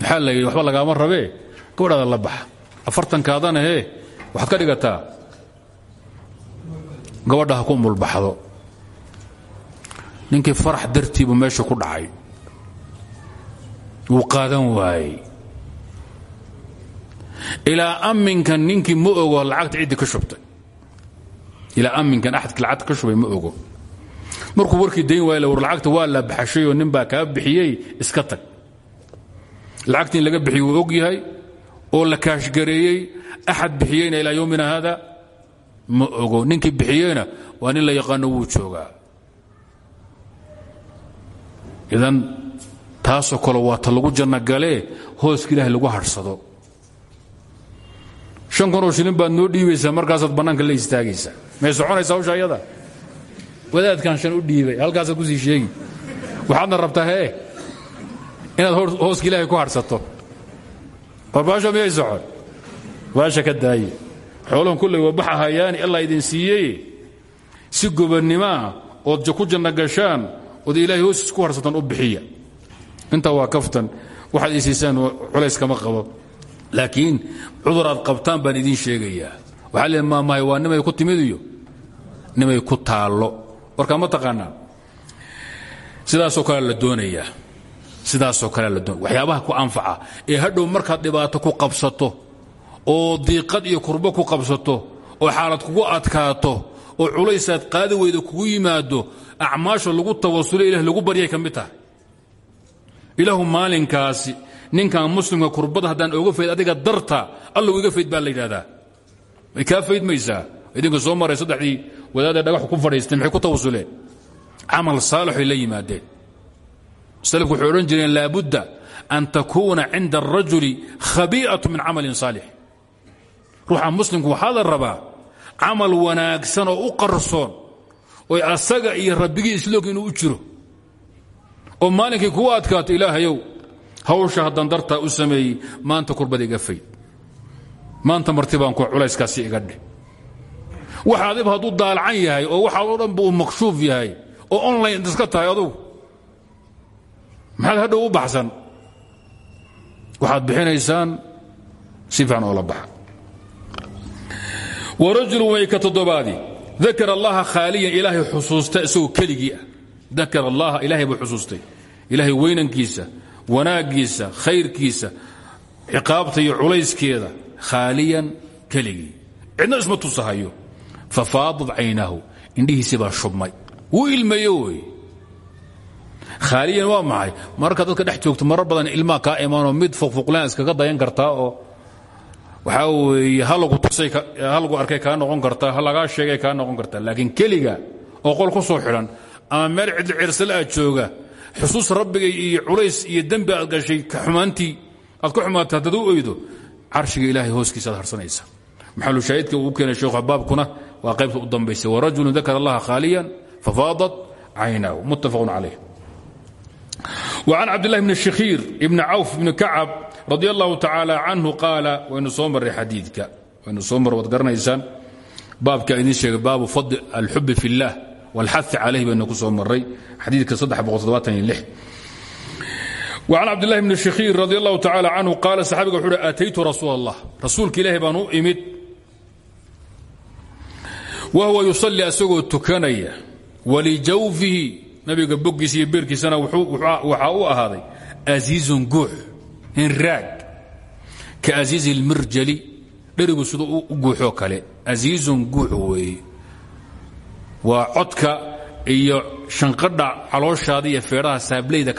maxaa la yidhi waxba lagaama rabee? Gabadhaada la baxa. Afartankaadana hee waxaad ka dhigataa? Gabadha ha ku mulbaxdo ninkii farax dartiibuu meesha ku dhacay. Wuu qaadan waayey. Ilaa amminkan ninkii ma ogo lacagta ciddii ka shubtay. Ilaa amminkan axadkii lacagta ka shubay ma ogo. Markuu warkii dayn waaya war lacagta waa la baxashayoo nin baa kaa bixiyey iska tag. Lacagtii laga bixiy wuu og yahay oo la kaashgareeyey axad bixiyeyna ilaa yowmina haada. Ma ogo. Ninkii bixiyeyna waa nin la yaqaano wuu joogaa idan taasoo kale waa ta lagu janno galee hooska ilaahay lagu hadhsado shan kunoo shilin baad noo dhiibaysaa markaasaad bannaanka la istaagaysaa. May soconaysa hawsha ayada? Wadaadkan shan u dhiibay halkaasaad ku sii sheegi. Waxaadna rabtaa hee inaad hooska ilaahay ku hadhsato warbaasho miyay socon? Ka daaye. Xooluhun kulley waa baxa hayaani allah idin siiyey. Si gobannimoah ood ku janno gashaan ood ilaahay hoostiis ku harsatan u bixiya. Intaa waa kaftan waxaad ii siisaan culays kama qabo. Laakiin cudur aad qabtaan baan idiin sheegayaa. Waxaa lee maamahay waa nimay ku timid iyo nimay ku taallo. Warkaa ma taqaanaa? Sidaasoo kale la doonayaa sidaasoo kale la doonaya waxyaabaha ku anfaca ee hadhow markaad dhibaato ku qabsato oo diiqad iyo kurbo ku qabsato oo xaalad kugu adkaato oo culaysaad qaadi weyda kugu yimaado acmaasha lagu tawasulo ilah lagu baryay ka mid tahay. Ilaahu maalinkaasi ninkan muslimka kurbada haddaan oga fayd adiga darta allow iga fayd baa la yidhahdaa way kaa faydmaysaa idinka soo maray saddexdii wadaadee dhagaxu ku fadhiisteen maxay ku tawasuleen camal saalixoy la yimaadeen. Salafku waxay odhan jireen laabudda an takuuna cinda arajuli khabii'atu min camalin saalix. Ruuxa muslimku waxaa la rabaa camal wanaagsan oo u qarsoon oy asaga iyo rabbigii isloog inuu u jiro. oo maalinkii kugu adkaato ilaahayow hawsha haddaan dartaa u sameeyey maanta kurbada iga fayd maanta marti baan ku culayskaasi iga dheh. Waxa adiba hadduu daalacan yahay oo waxa oo dhanba uu makshuuf yahay oo online iska tahay adugu. Maxaad hadhow u baxsan? Waxaad bixinaysaan? Si fiican oo la baxa. Warajulu way ka dakar allaha khaaliyan ilaahay xusuusta isagoo keligii ah. Dakar allaha ilaahay buu xusuustay. Ilaahay weynankiisa wanaaggiisa khayrkiisa ciqaabta iyo culayskeeda khaaliyan keligii. Cidna isma tusahayo. Fafaadad caynaahu indhihiisi baa shubmay. Wuu ilmeeyo wey khaaliyan waa maxay? Mararka dadka dhex joogto marar badan ilmaa kaa imaanoo mid fuqfuqlaan iskaga waxaa weeye halgu arkay kaa noqon kartaa ha lagaa sheegay kaa noqon kartaa laakiin keliga oo qol ku soo xidhan ama meel cidli cirsale aad jooga xusuus rabbiga iyo culays iyo dembi aad gashay xumaantii aad ka xumaatay haddaad u oydo carshiga ilaahay hooskiisa aad harsanaysa. Maxalu shaahidka uu keenay sheekhu baabkuna waa qaybta u dambaysay warajulu dakara allaha khaaliyan fafaadat caynaahu muttafaqun calayh wa can cabdillahi bni shikhiir ibni cawf ibni kacab radi allahu tacaala canhu qaala waynu soo marray xadiidka. Waynu soo mar waad garanaysaan. Baabka idiin sheegay baabu fadl alxubi fi اllah wاlxai calayh baynu ku soo marray. Xadiidka an cabdilahi bni shikhiir radi allahu tacaala canhu qaala saxaabiga wuxu uhi aataytu rasuul allah rasuulka ilaahay baan u imid. Wa huwa yusalli asagoo tukanaya. Walijawfihi nabiga boggiisa iyo beerkiisana waxaa u ahaaday asiizun guux hinraag ka asiizi اlmirjali dherigu siduu u guuxoo kale. Asiizun guux weeye waa codka iyo shanqadha calooshaada iyo feedhaha saablayda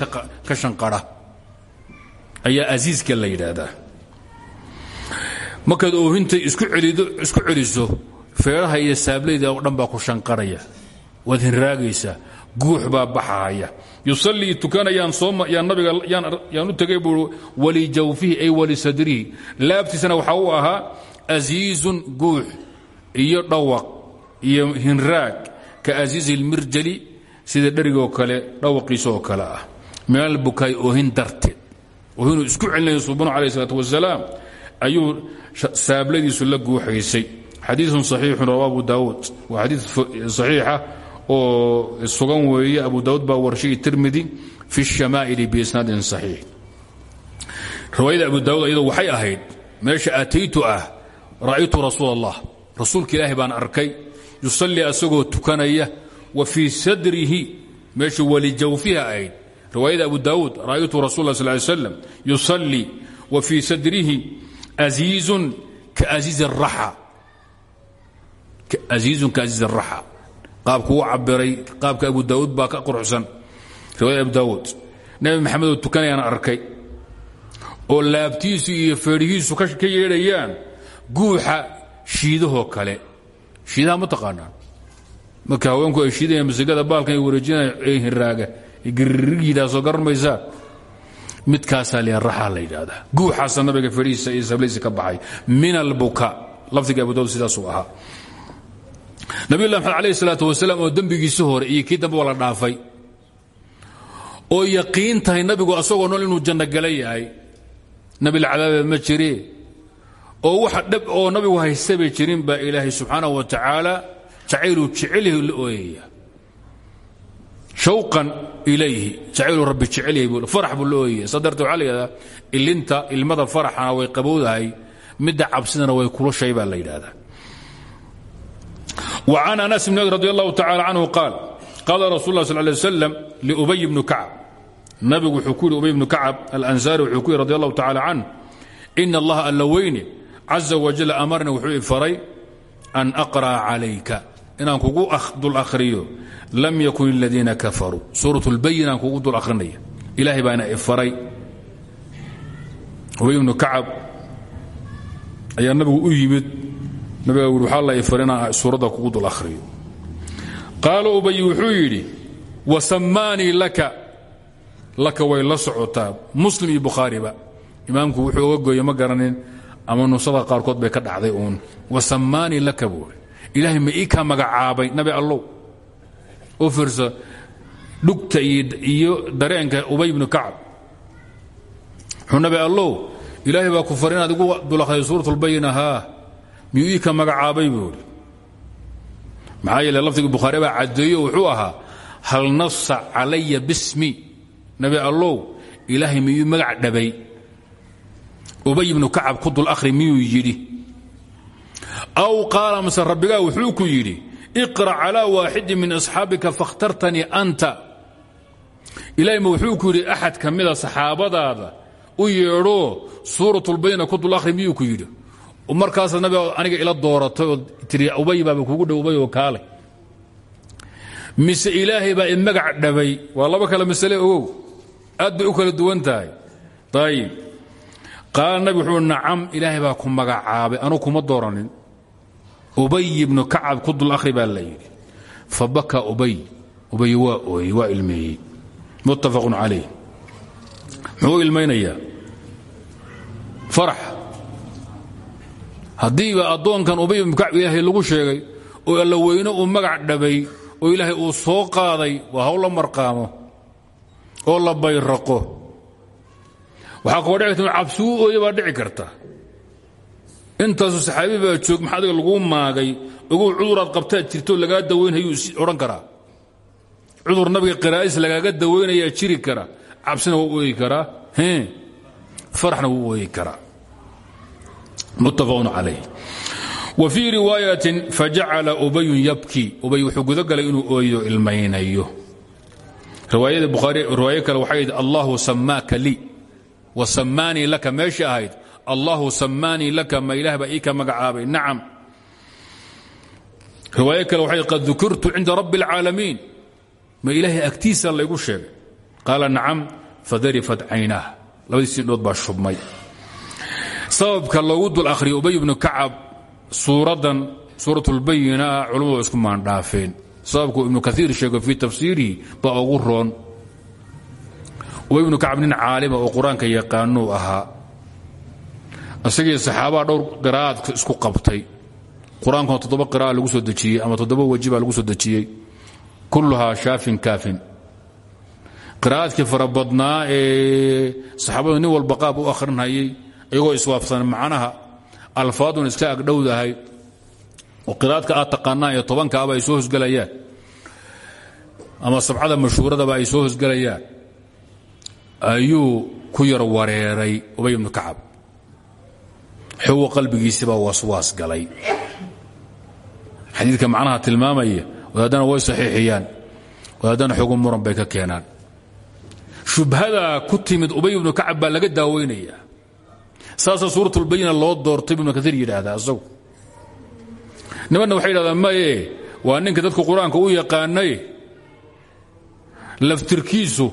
ka shanqadha. Ayaa asiiska la yidhaahdaa. Markaad oohinta isku celiso feedhaha iyo saablayda oo dhan baa ku shanqarhaya waad hinraagaysaa guux baa baxahaya yusalii tukanayaan nabiga yaan u tegay buu walijawfihi ay walisadrihi laabtiisana waxaa u ahaa asiizun guux iyo dhawaq iyo hinraag ka asiizi lmirjali sida dherigoo kale dhawaqiisa oo kale ah. Minal bukaay oohin darteed. Oo inuu isku celinaya suubanu alayh isalaat wasalaam ayuu saabladiisu la guuxaysay. Xadiiun saxiixun rawa abu daawuud. Waa xadii saxiixa oo sugan weeye abu daawuud baa warshay tirmidi fi shamaa'ili biisnaadin saxiix. Riwaayada abu daawud iyado waxay ahayd meesha aataytu ah ra'aytu rasuul allah ilaahi baan arkay yusallii asagoo tukanaya wa fii sadrihi meesha walijawfiha ahayd. Riwaayada abu daawuud ra'aytu rasul la sal slam yusallii wa fii sadrihi asiizun kaasiizi araxa asiizun kaasiizi araxa qaabku u cabiray qaabka abu daawuud baa ka quruxsan. Riwaayada abu daawuud nebi maxamed oo tukanayaan arkay oo laabtiisu iyo feedhihiisu ka yeedhayaan guuxa shiidahoo kale. Shiidaha ma marka haweenku ay shiidayaan masigada baalkan ay wareejinayaan ee hiraaga girrigiidaa soo garan maysaa midkaasaa liya raxaa la yidhaahdaa. Guuxaasa nabiga feedhihiisa iyo sablihiisa ka baxay. Min albuka lafdiga abu daawud sidaasuu ahaa nabiyullah maxamed alayh isalaatu wasalaam oo dembigiisi hore iyo kii dambe waa la dhaafay. Oo yaqiin tahay nabigu asagoo nool inuu janno gala yahay. Nabi lcadaaba ma oo waxa dhab oo nabigu haystabay jirin baa ilaahay subxaanahu wa tacaala jacayluu jecelyahay la shawqan ilayhi jacayluu rabbi jecelyahay buu farax buu la ooyaya saa ilinta ilmada faraxana way qabowdahay midda cabsidana way kulushay baa la وعن أنس بن رضي الله تعالى عنه قال قال رسول الله صلى الله عليه وسلم لأبي بن كعب nabigu wuxuu ku yidhi ubay bnu kacab alansaari wuxuu ku yidhi radi allahu tacala can ina allaha alla weyne caza wajal amarni wuxuu i faray an aqra'a calayka inaan kugu dul akhriyo lam yakun aladiina kafaruu suurat lbayin aan kugu dul akhrinaya ilahay baana i faray ubay bnu kacab ayaa nabigu u yimid nabiga ui waxaa la i faray inaan kugu dul akhriyo. Qaala ubay wuxuu yidhi laka. Laka way la socotaa muslim iyo bukhaariba imaamku wuxuu oga gooye ma garanin ama nusada qaarkood bay ka dhacday uun. Wasamaanii laka buui ilaahay ma ii magacaabay nabi allow. U fiirsa iyo dareenka ubay bnu kacab. Wuxuu nabi allow ilaahay baa ku far igu dulakday suurat lbayina haa miyuu ii ka magacaabay buui maxaa yeele lafdiga bukhaari wuxuu ahaa hal nasa calaya bismi nabi allow ilaahay miyuu magac dhabay? Ubay ibnu kacab ku akhri miyuu yidhi? Aw qaala mase rabbigaa wuxuu ku yidhi iqra calaa waaxidi min asxaabika fakhtartanii anta ilahay wuxuu ku yidhi axad ka mida u yeedhoo suuratulbayna ku dul akhri miyuu ku yidhi markaasaad nabi aniga ila dooratay oo ubay baaba kugu dhow oo kaalay. Mise ilaahay baa i magac dhabay. Waa laba kale masale ogow. Aad bay u kala duwan tahay. Ayib qaala nabi wuxuu nacam ilaahay baa ku magacaabay. Anuu kuma dooranin. Ubay ibnu kacab ku akhri baa la yidhi. Fa ubay. Ubay waa ooyey waa muttafaqun calayh. Muxuu ilmaynayaa? Farax haddiiba addoonkan ubay ibnu kacab ilaahay lagu sheegay oo alla weyne uu magac dhabay oo ilaahay uu soo qaaday waa haw la marqaamo oo la bayraqo. Waxaa koo dhici karta cabsi u ooya baa dhici karta. Intaasu saxaabi baa joog maxaa adiga laguu maagay? Ogow cuduraad qabtaad jirto lagaa dawaynhayuu is odhan karaa. Cudur nabiga qiraa'is lagaaga dawaynayaa jiri kara cabsina wuu ooyi karaa. Faraxna wuu ooyi karaa wa fii riwaayatin fajacala ubayun yabki. Ubay wuxuu gudagalay inuu ooyo ilmaynayo. Riwaayo kale waxay ahayd allahu samaaka lii wa samaanii laka meeshii ahayd allahu samaanii laka ma ilaah baa ii ka magacaabay. Nacam. Riwaayo kale waxay qad dukirtu cinda rabbi اlcaalamiin ma ilaahay agtiisa laygu sheegay. Qaala nacam fadarifat caynaah labadiisii dhood baa shubmay sababka loogu dul akhriya ubay ibnu kacab suuraddan suurat اlbayina culammadu waa isku maandhaafeen sababku ibnu kaiir sheego fii tafsiirihi baa ugu roon. Ubay ibnu kacab nin caalima oo qur'aanka yaqaanuu ahaa. Isagii saxaabaha dhowr isku qabtay. Qur'aankuna toddoba qira'a lagu soo dejiyey ama toddoba weji baa lagu soo dejiyey. Kulluhaa shaafin kaafin. Qira'aadkii fara badnaa ee saxaabadu nin walba qaab u akhrinhayay iyagoo iswaafsan macnaha alfaadun iska agdhowdahay oo qira'aadka aad taqaanaan iyo tobankaaba ay soo hosgelayaan ama sabcada mashhuuradaba ay soo hosgelayaan ayuu ku yar wareeray ubay ibnu kacab. Xuwa qalbigiisibaa waswaas galay. Xadiidka macnaha tilmaamaya wadaadana way saxiixiyaan wadaadana xugun muran bay ka keenaan. Shubhadaa ku timid ubay ibnu kacab laga daaweynayaa saasaa suuratulbayina loo doortay ibnu kaiir yidhaahdaa asagu. Nimanna waxay yidhahdaan maye waa ninka dadku qur'aanka u yaqaanay? Laftirkiisu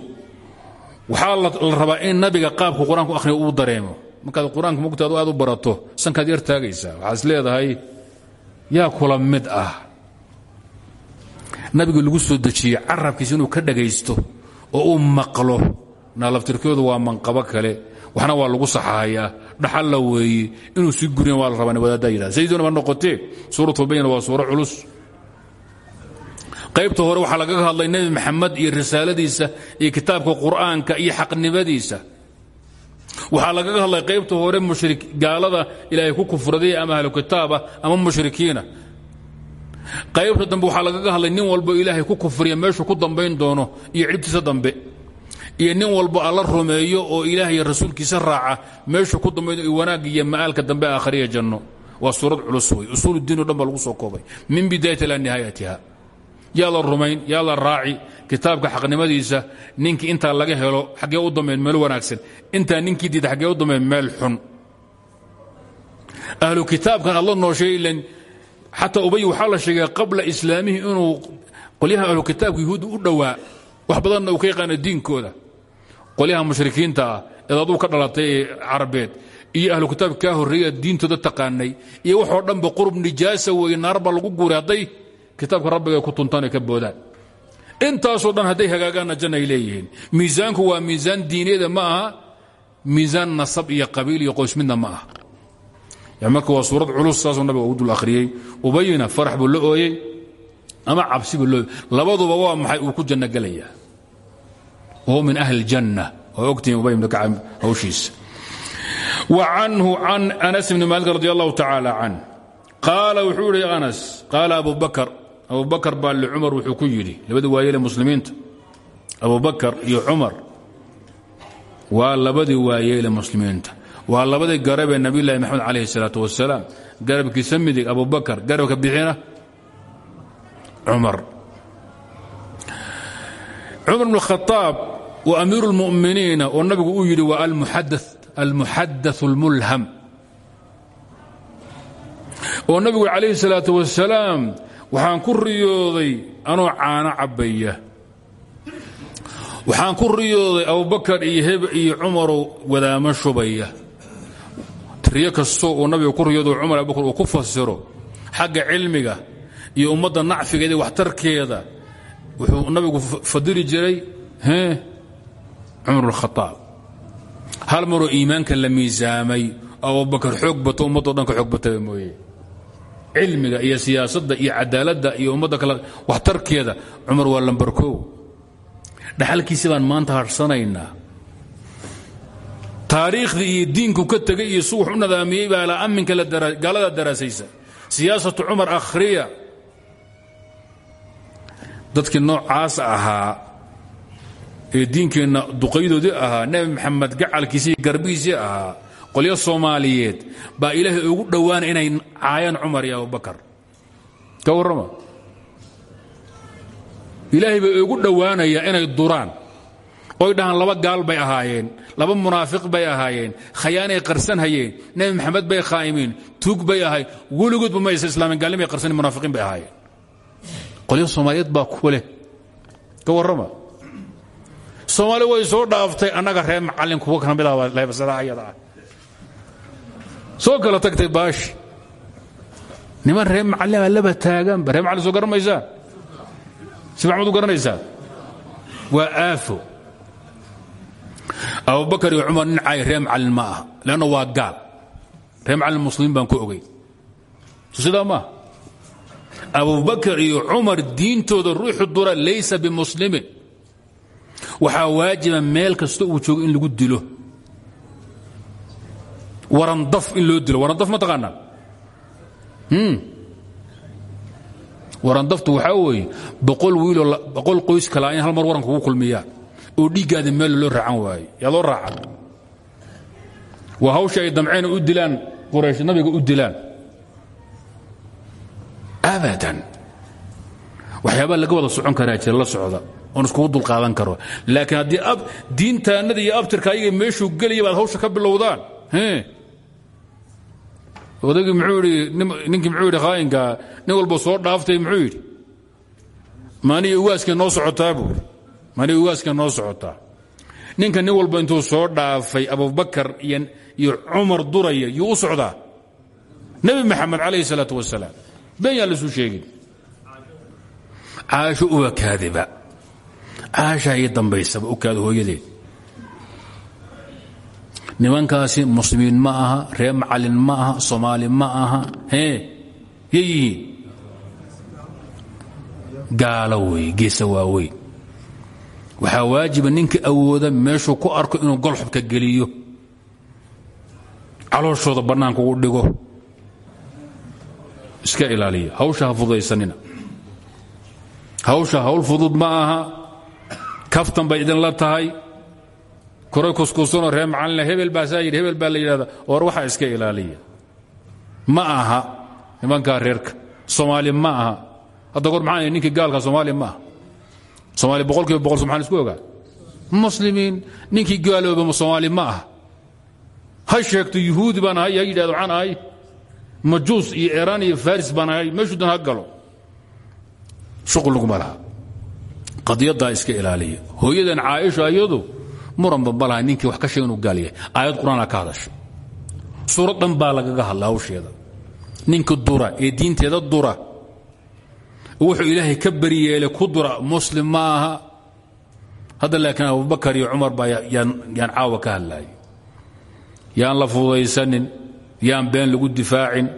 waxaa la rabaa in nabiga qaabku qur'aanku uu dareemo. Markaad qur'aanka aad u barato sankaad yar taagaysaa. Waxaad leedahay yaa kula mid ah. Nabigu lagu soo dejiyey carabkiisa inuu ka dhagaysto oo uu maqlo. Na laftirkoodu waa manqabo kale waxna waa lagu saxahayaa dhaxalla weeye inuu sii guriyan waa la rabaa wadaaddaa yidhahda saydoonaba noqotee suuratulbayna waa suuro culus. Qaybta hore waxaa lagaga hadlay nebi maxamed iyo risaaladiisa iyo kitaabka qur'aanka iyo xaqnimadiisa. Waxaa lagaga hadlay qaybta hore gaalada ilaahay ku kufraday ama ahlu kitaaba ama mushrikiina. Qaybta dambe waxaa lagaga hadlay nin walbo ilaahay ku kufriya meeshuu ku dambayn doono iyo cidhibtiisa dambe iyo nin walbo alla rumeeyo oo ilaahay rasuulkiisa raaca meeshuu ku dambayn wanaag iyo ma'aalka dambe aakhariya janno. Waa suurad culus wey usuul diin o dhan baa lagu soo koobay. Min bidaayati ilaa nihaayatiha. Yaa la rumayn yaa la raaci kitaabka xaqnimadiisa ninkii intaa laga helo xaggee u dambayn meel wanaagsan. Intaa ninkii diida xaggee u dambayn meel xun. Ahlu kitaabkan aad la nooshay ilan ubay waxaa la sheegay qabla islaamihi inuu qolyaha ahlu kitaabka yuhuudda u dhowaa wax badanna uu ka yaqaano diinkooda qolyaha mushrikiinta ah ka dhalatay ee carabeed iyo ahlu kitaabka kaa horreeya diintooda taqaanay iyo waxoo dhanba qurub nijaasa baa lagu guuray hadday rabbiga ku tuntaan ka boodaan. Intaasoo dhan hadday hagaagaanna janna ay miisaanku waa miisaan diineeda ma aha miisaan nasab iyo qabiil iyo qoys midna ma aha. Marka waa suurad culus saasuu nabiga ugu dul akhriyey. Ubayina farax buu la ooyey ama cabsi buu looyey labaduba waa maxay uu ku janno wahuwa min ahli اljanna waa ogtihiin ubay ibnu kacab hawshiisa wa canhu can anas bni maalik radi allahu tacaala can qaala wuxuu yidhi anas qaala abu bakar abu bakar baa licumar wuxuu ku yidhi labadii waayeele muslimiinta abu bakar iyo cumar waa labadii waayeele muslimiinta maxamed calayhi salaatu wasalaam garabkiisa midig abu garabka bixina cumar cumar bn khaaab wa amiiru اlmu'miniina oo nabigu uu yidhi waa almuxadaث اlmulham oo nabigu calayhi salaatu wasalaam waxaan ku riyooday anoo caano cabbaya waxaan ku riyooday abubakar iyo hebe iyo cumaroo wadaamo shubaya riyo kastoo uu nabiga ku riyoodo cumar abubakar uu ku fasiro xagga cilmiga iyo ummadda nacfigeeda iyo waxtarkeeda wuxuu nabigu fadili jiray cumar bnkhaaab hal maroo iimaanka la miisaamay? Abubakar xoog bato ummaddo dhan ka xoog bataba mooye. Cilmiga iyo siyaasadda iyo cadaaladda iyo ummadda kale waxtarkeeda cumar waa lambarkow dhaxalkiisi baan maanta hadhsanaynaa taariikhdii iyo diinku ka tegay iyo su wax u nadaamiyey baa la amminka gaalada daraasaysa. Siyaasatu cumar akhriya. Dadkii noocaas ahaa ee diinkeenna duqaydoodii ahaa nebi maxamed gacalkiisii garbihiisii ahaa qolyo soomaaliyeed baa ilaahay ugu dhowaanay inay caayaan cumar iyo abubakar. Ka warrama? Ilaahay bay ugu dhowaanayaa inay duraan. Oy dhahaan laba gaal bay ahaayeen laba munaafiq bay ahaayeen khayaanay qarsan hayeen nebi maxamed bay khaa'imiin tuug bay ahayd weligoodba maysa islaamin gaalnimay qarsan munaafiqiin bay ahaayeen. Qolyo soomaaliyeed baa ku leh. Warrama soomaali way soo dhaaftay annaga reer macallin kuwa ka mid ah leebsadaha ayada ah. Soo kala tagtay baashi. Niman reer macallima laba taaganba reer macallin soo garanmaysaa si maxmud u garanaysaa? Waa aafo. Abubakar iyo cumar nin caay reer macallin ma aha leanna waa gaal. Reer macallin muslimiin baan ku ogey so sidaa maaha abubakar iyo cumar diintooda ruuxu dura laysa bimuslimin waxaa waajiba meel kasta uu joogo in lagu dilo. Warandaf in loo dilo. Warandaf ma taqaanaa? Warandaftu waxaa weeye boqol wiiloo boqol qoys kalaa in hal mar waran kugu kulmiyaan oo dhiiggaada meel loo raacan waaye. Yaa loo raacan? Waa hawsha ay damceen u dilaan quraysh nabiga u dilaan. Abadan waxyaabaa laga wada socon karaa jira la socda oon iskugu dulqaadan karo. Laakiin haddii diintaannada iyo abtirka ayaga meeshuu gelaya baad hawsha ka bilowdaan? Odaygii muxuu idhi ninkii muxuu yidhi khaayinka nin walba soo dhaaftay muxuu yidhi. Maaniga ugaaskee noo socotaa buuri maaniga ugaaskee noo socotaa. Ninka nin walba intuu soo dhaafay abubakar iyo cumar duraya yuu u socdaa? Nebi maxamed calayhi salaatu wasalaam. Been yaan laisuu sheegin? Caasho uwa kaadiba caashaa ii dambaysaba u kaada hooyadeed nimankaasi muslimiin ma aha reer macalin ma aha soomaali ma aha hee yay yihiin. Gaalo wey geesa waaweyn waxaa waajiba ninka awooda meeshuu ku arko inuu golxubka geliyo. Calooshooda bannaanka u dhigo. Iska ilaaliya. Hawsha ha fudaysanina hawsha hawl fudud ma aha kaftan bay idinla tahay. Koray kuskuusanoo reer macalina hebel baasaa hebel baa la yidhahda iska ilaaliya. Ma aha nimankaa reerka soomaali ma aha. Hadda goor maxaa ninkii gaalka soomaali ma soomaali boqol kiiba boqol maxaan isku ogaa? Muslimiin ninkii gaalooba soomaali ma aha. Ha sheegto yuhuudi baan ahay ha yidhahdo waxaan ahay? Iyo iraan iyo faris baan ahay meeshuu galo. Shuqul laguma laha qadiyaddaa iska ilaaliya. Hooyadan caaisha iyadu muranba malaha ninkii wax ka sheeg inuu gaal yahay. Aayad ka hadasha suurad dhan baa lagaga hadla hawsheeda. Ninka dura ee diinteeda dura wuxuu ilaahay ka beriyeelay ku dura muslim ma aha. Hadda laakiin abubakar iyo cumar baa yaan caawa ka hadlaayay yaan la fudaysanin yaan been lagu difaacin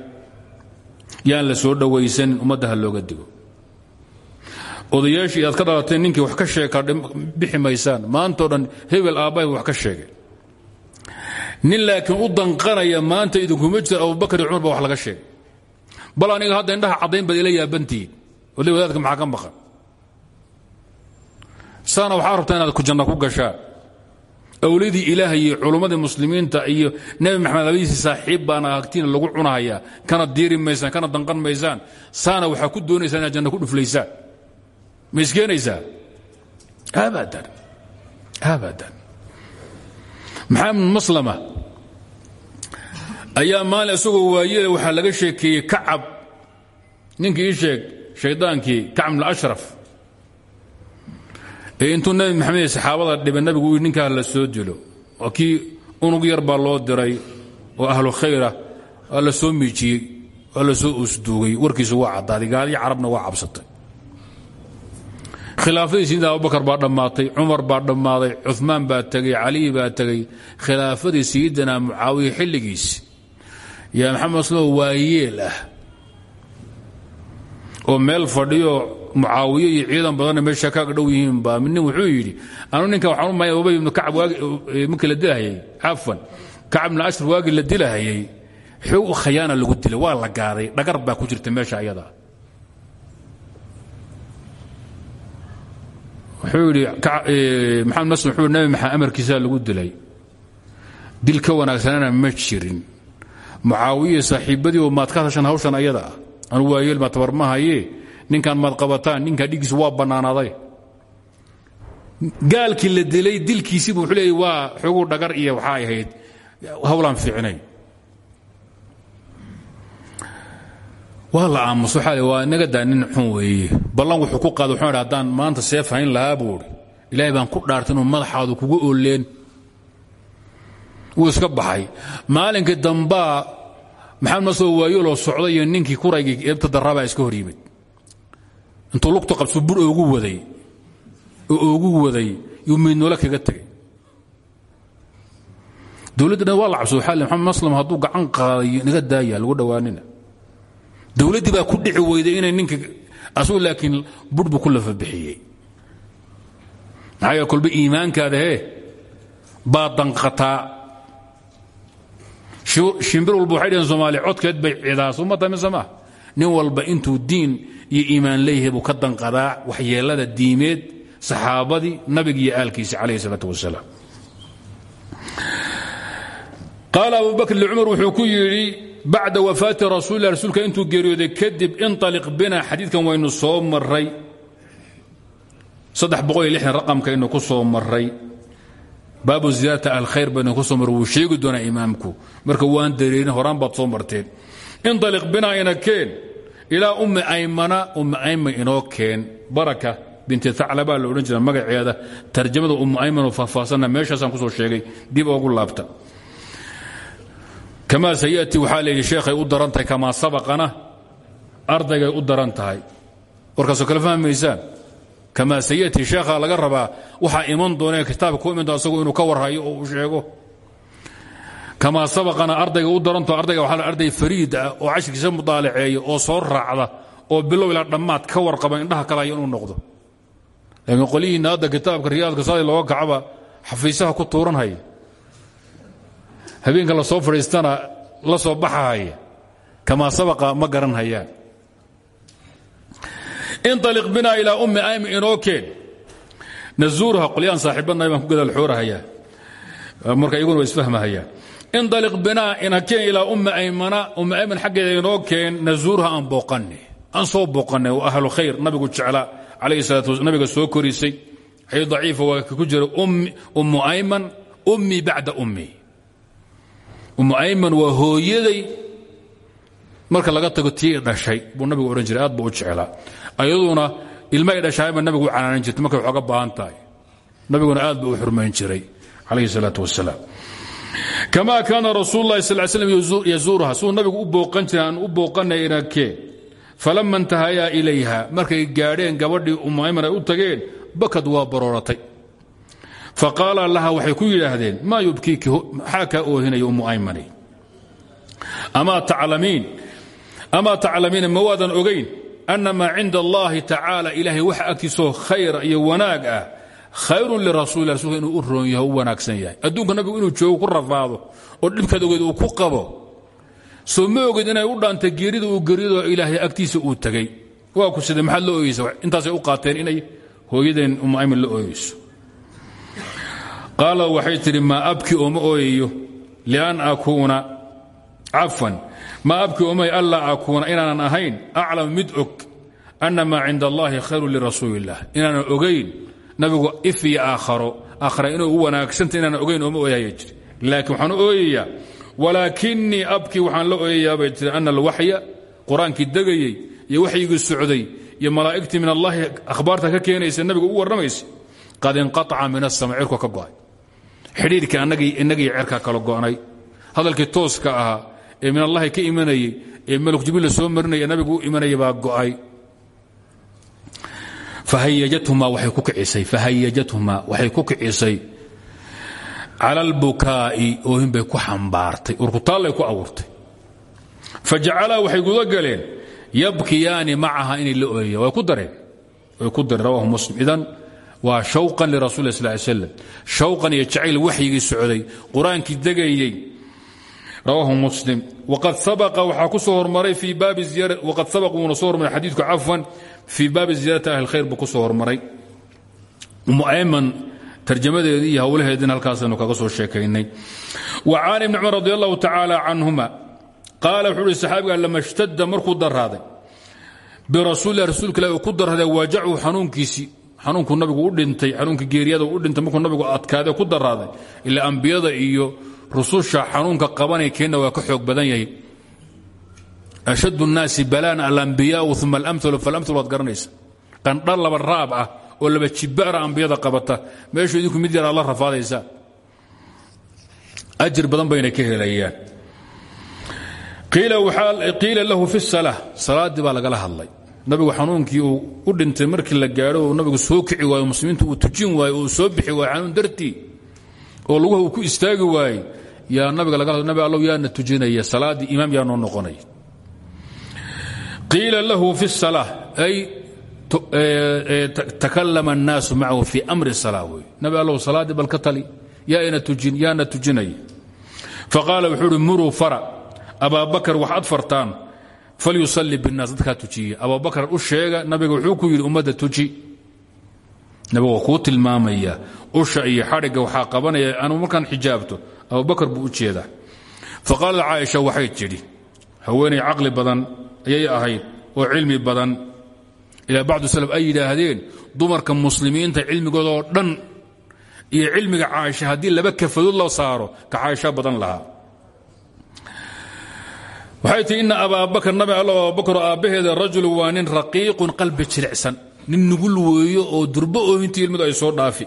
yaan la soo dhowaysanin ummadda ha looga digo odayaashii aad ka dhalateen ninkii wax ka sheeka bixi maysaan. Maantao dhan hebel aabbahay wax ka sheegay. Nin laakiin u danqanaya maanta idinkuma jira abubakar iyo cumar baa wax laga sheegay. Bal aniga hadda indhaha caddayn baad ila yaabantihiin wali wadaadka maxaa ka maqan? Saana waxaa rabtaa inaad ku janna ku gashaan awladii ilaahay iyo culummadii muslimiinta iyo nebi maxamed labadiisii saaxiib baana agtiina lagu cunahayaa. Kana diiri maysaan kana danqan maysaan. Saana waxaa ku doonaysaan inaad janna ku dhuflaysaan ma iskeenaysaa abadan. Abadan. Maxamed maslama. Ayaa maalin isagoo waayele waxaa laga sheekeeyey kacab. Ninkii ii sheeg shaydaankii kacb bn ashraf. Ee intuu maxamed iyo saxaabada dhiba nebigu u ninkaa la soo dilo oo kii unug yar baa loo diray oo ahlu khayra waa la soo miijiyey waa la soo usduugay. Warkiisu waa caddaaday gaaliyo carabna waa cabsatay khilaafadii sayidina abubakar baa dhammaatay cumar baa dhammaaday cumaan baa tegey cali baa tegey khilaafadii sayidina mucaawiya xilligiisi yaa maxamed aslo waayeel ah oo meel fadhiyo mucaawiye iyo ciidan badanna meesha kaaga dhow yihiin baa nin wuxuu yidhi anu ninkan waxaan u maya ubay ibnu kacab markii la dilahayay cafwan kacab ibnu ashraf waagii la dilahayay xoog khayaana lagu dilay waa la gaaday dhagar baa ku jirta meesha ayada wuxuu yidhi maxamed masl wuxuu nabi maxamed amarkiisaa lagu dilay. Dil ka wanaagsanana ma jirin. Mucaawiye saaxiibadii oo maad ka hadashan hawshan ayada ah. Anu waayeel maa tabar ma haye ninkan maad qabataan ninkaa dhiiggiisu waa bannaanaaday. Gaalkii la dilay dilkiisiibu wuxuu leeyay waa xoguu dhagar iyo waxaa ahayd hawlaan fiicnay waa la aamuso waxaa waa inaga daa nin xun weeye. Ballan wuxuu ku qaada wuxuu idhi maanta seef hayn ilaahay baan ku dhaartay madaxaadu kugu ooleen wuu iska baxay. Maalinkii dambaa maxamed masoo waayoloo socday iyo ninkii kuraygii eebta darraabaa iska hor yimid. Intuu lugta qabso bur oogu waday. Oo waday yuu miidnoole kaga tegay dowladda dhan waa maxamed maslam hadduu gacan qaaday naga daaya lagu dhowaanina dowladdii baa ku dhici weyday inay ninka asagu laakiin bur buu ku lafa bixiyey. Maxaa yeele kolba iimaankaada hee baad danqataa. Shimbir walba waxay dhaheen codkeed bay cidaas mise maa nin walba intuu diin iyo iimaan leeyahay buu ka danqadaa waxyeelada diimeed saxaabadii nabiga iyo aalkiisa calayhi salaatu wasalaam. Qaala abu bakr licumar wuxuu ku yidhi bacda wafaati rasuulilah rasuulka intuu geeriyooday kadib inطaliq bina xadiidkan waynu soo maray raqamkaynu ku soo maray baabu ziyaarata alkhayr baynu ku soo marray wuu sheegi doonaa imaamku. Marka waan dareerin horaan baad soo marteen. Inطaliq bina ina keen. Ilaa ummi aymana ummi ayman inoo keen. Baraka binti aclabaa la odhan jira magaceeda tarjamada ummu aymanoo faahfaahsanna meeshaasaan ku soo sheegay dib oogu laabta kamaa sayati waxaa layidhi sheekhay u daran tahay kamaa sabaqana ardaygay u daran tahay. Warkaasoo kale fahmaysaan kamaa sayati sheekha laga rabaa waxaa iman doonee kitaabka ku iman doon asagu inuu ka warhayo oo uu sheego. Kamaa sabaqana ardayga u daranto ardayga la arday fariid ah oo cashirkiisa mudaalaceeya oo soo raacda oo bilow ilaa dhammaad ka warqaba indhaha kalaya inuu noqdo. Laakiin qolyihiinna hadda kitaabka riyaadka saali looga kacaba xafiisaha ku tuuranhaya habeenka la soo fadhiistana la soo baxahaya kamaa sabaqa ma garan hayaan inaliq binaa ilaa ummi aymi inoo keen nazuurha qolyaan saaxiibanahay baan ku gadaal xoorahayaa marka iyaguna waa isfahmahayaan. Inaliq binaa ina keen ilaa ummi aymana ummi ayman xaggeeda inoo keen nazuurha aan booqanne soo booqanne waa ahlu khayr nabigu jeclaa calayhi salaatu nabiga soo korisay. Xay daciifa waa ku jira ummu ayman ummi bacda ummi ummu ayman waa hooyaday. Marka laga tago tii dhashay buu nabigu odhan jiray aad buu u ayaduna ilma ay dhashaayba nabigu u jirtay markay waxooga baahan tahay. Nabiguna aad buu u jiray calayhi salaatu wasalaam kamaa kaana rasuulu llahi sal slam yazuuruha siduu nabigu u booqan jiray aan u booqanay inakee falama intahayaa ilayha markay gaadheen gabadhii ummu ayman ay u tageen bakad waa barooratay faqaala laha waxay ku yidhaahdeen maa yubkiiki maxaa kaa oohinaya ummu aymani? Amaa taclamiina ma waadan ogayn ana maa cinda allahi tacaala ilaahay waxa agtiisoo khayra iyo wanaag ah khayrun lirasuuli rasulka inuu u roon yaho u wanaagsan yahay. Adduunka nabigu inuu joogo ku rafaado oo dhibkaad ogeed uu ku qabo. Soo ma ogeed inay u dhaantay geerida uu geryado ilaahay agtiisa uu tegey waa ku sida maxaad la ooyeysa intaasay hooyadeen ummu ayman qaala waxay tidhi maa abki ooma ooyayo lian akuuna. Cafan maa abki oomay anlaa akuuna inaanan ahayn aclam mid og ana maa cinda allahi khayru lirasuuli illah inaanan nabigu if iyo aakharo inuu u wanaagsanta inaanan ogayn ooma ooyaya jiri. Laakiin waxaan u ooyayaa walaakinii waxaan la ooyayaa bay tiri ana alwaxya qur'aankii iyo waxyigii socday iyo malaa'igtii min allahi akhbaarta ka keenaysa nabiga u warramaysa qad inqaaca min asama cirku ka go'ay xidhiirkii innagii cerkaa kala go'nay. Hadalkii tooska ahaa ee min allahi ka imanayey ee maluk jibriil soo marinaya nabigu u imanaya baa go'ay. Fahayajathumaa waxay ku kicisay cala albukaa'i oohin bay ku xambaartay urkutaallay ku abuurtay. Fajacalaa waxay guda galeen yabkiyaani macaha inay la ooyayaan way ku dareen ku dareen rawahu muslim. Idan waa shawqan lirasuuli sal ly slam shawqan iyo jacayl waxyigii socday. Qur'aankii degayey rawaahu muslim. Waqad sabaqa waxaa ku soo hormaray fii baabi waqad sabaqa wuuna soo hormaray xadiidku cafwan fii baabi ziyaarati ahli khayr buu ku soo hormaray. Umu ayman tarjamadeedii iyo howlaheediina halkaasaynu kaga soo sheekaynay. Wa can ibni cumar radi allahu tacaala canhuma qaala wuxuu uhi saxaabiga lama shtada markuu daraaday birasuulilah rasuulka ilahi uu ku daraaday waajachu xanuunkiisii xanuunkuu nabigu u dhintay xanuunkii geeriyada u dhintay markuu nabigu adkaade ku daraaday ilaa ambiyada iyo rususha xanuunka qabanay keenna waa ka xoog badan yahay ashad الnaasi balaan alambiyaau uma alaml falaml waad garanaysa qandha laba raab ah oo laba jibaara ambiyada qabata meeshuu idinku mid yaraa la rafaadaysaa ajir badan bayna ka helayaan qiila lahu fi الsalaa salaaddii baa lagala hadlay nabigu xanuunkii uu u dhintay markii la gaadho oo nabigu soo kici waayo muslimiintu uu tujin waayo oo soo bixi waayo xanuun dartii oo lugaha uu ku istaagi waayey yaa nabiga laga nabi allow yaana tujinaya salaaddii imaam yaa noo noqonaya qiila lahu fi الsalaa ay takalama الnaasu macahu fii amri salaa wey nabi allow salaaddii bal ka tali yaana yaana tujinay faqaala wuxuu uhi muruu fara abaa bakar waxaad fartaan falyusalli biاnnaas dadkaa tujiya abaa bakar u sheega nabiga wuxuu ku yidhi ummadda tuji. Nabiga waa kuu usha iyo xadhigga waxaa qabanaya anuu markaan xijaabto abubakar buu u jeedaa. Faqaalad caaisha waxay tidhi haweenay badan ayay ahayd oo cilmi badan. Ilaa bacdu salaf ay yidhaahdeen dumarka muslimiinta cilmigooda oo dhan iyo cilmiga caaisha haddii laba kafadood la saaro ka caaisha badan lahaa waxay tihi ina abaabakar nabi alla abubakar aabbaheeda rajulu waa nin raqiiqun qalbi jilicsan. Nin nugul weeyo oo durbo oohintii ilmadu ay soo dhaafi.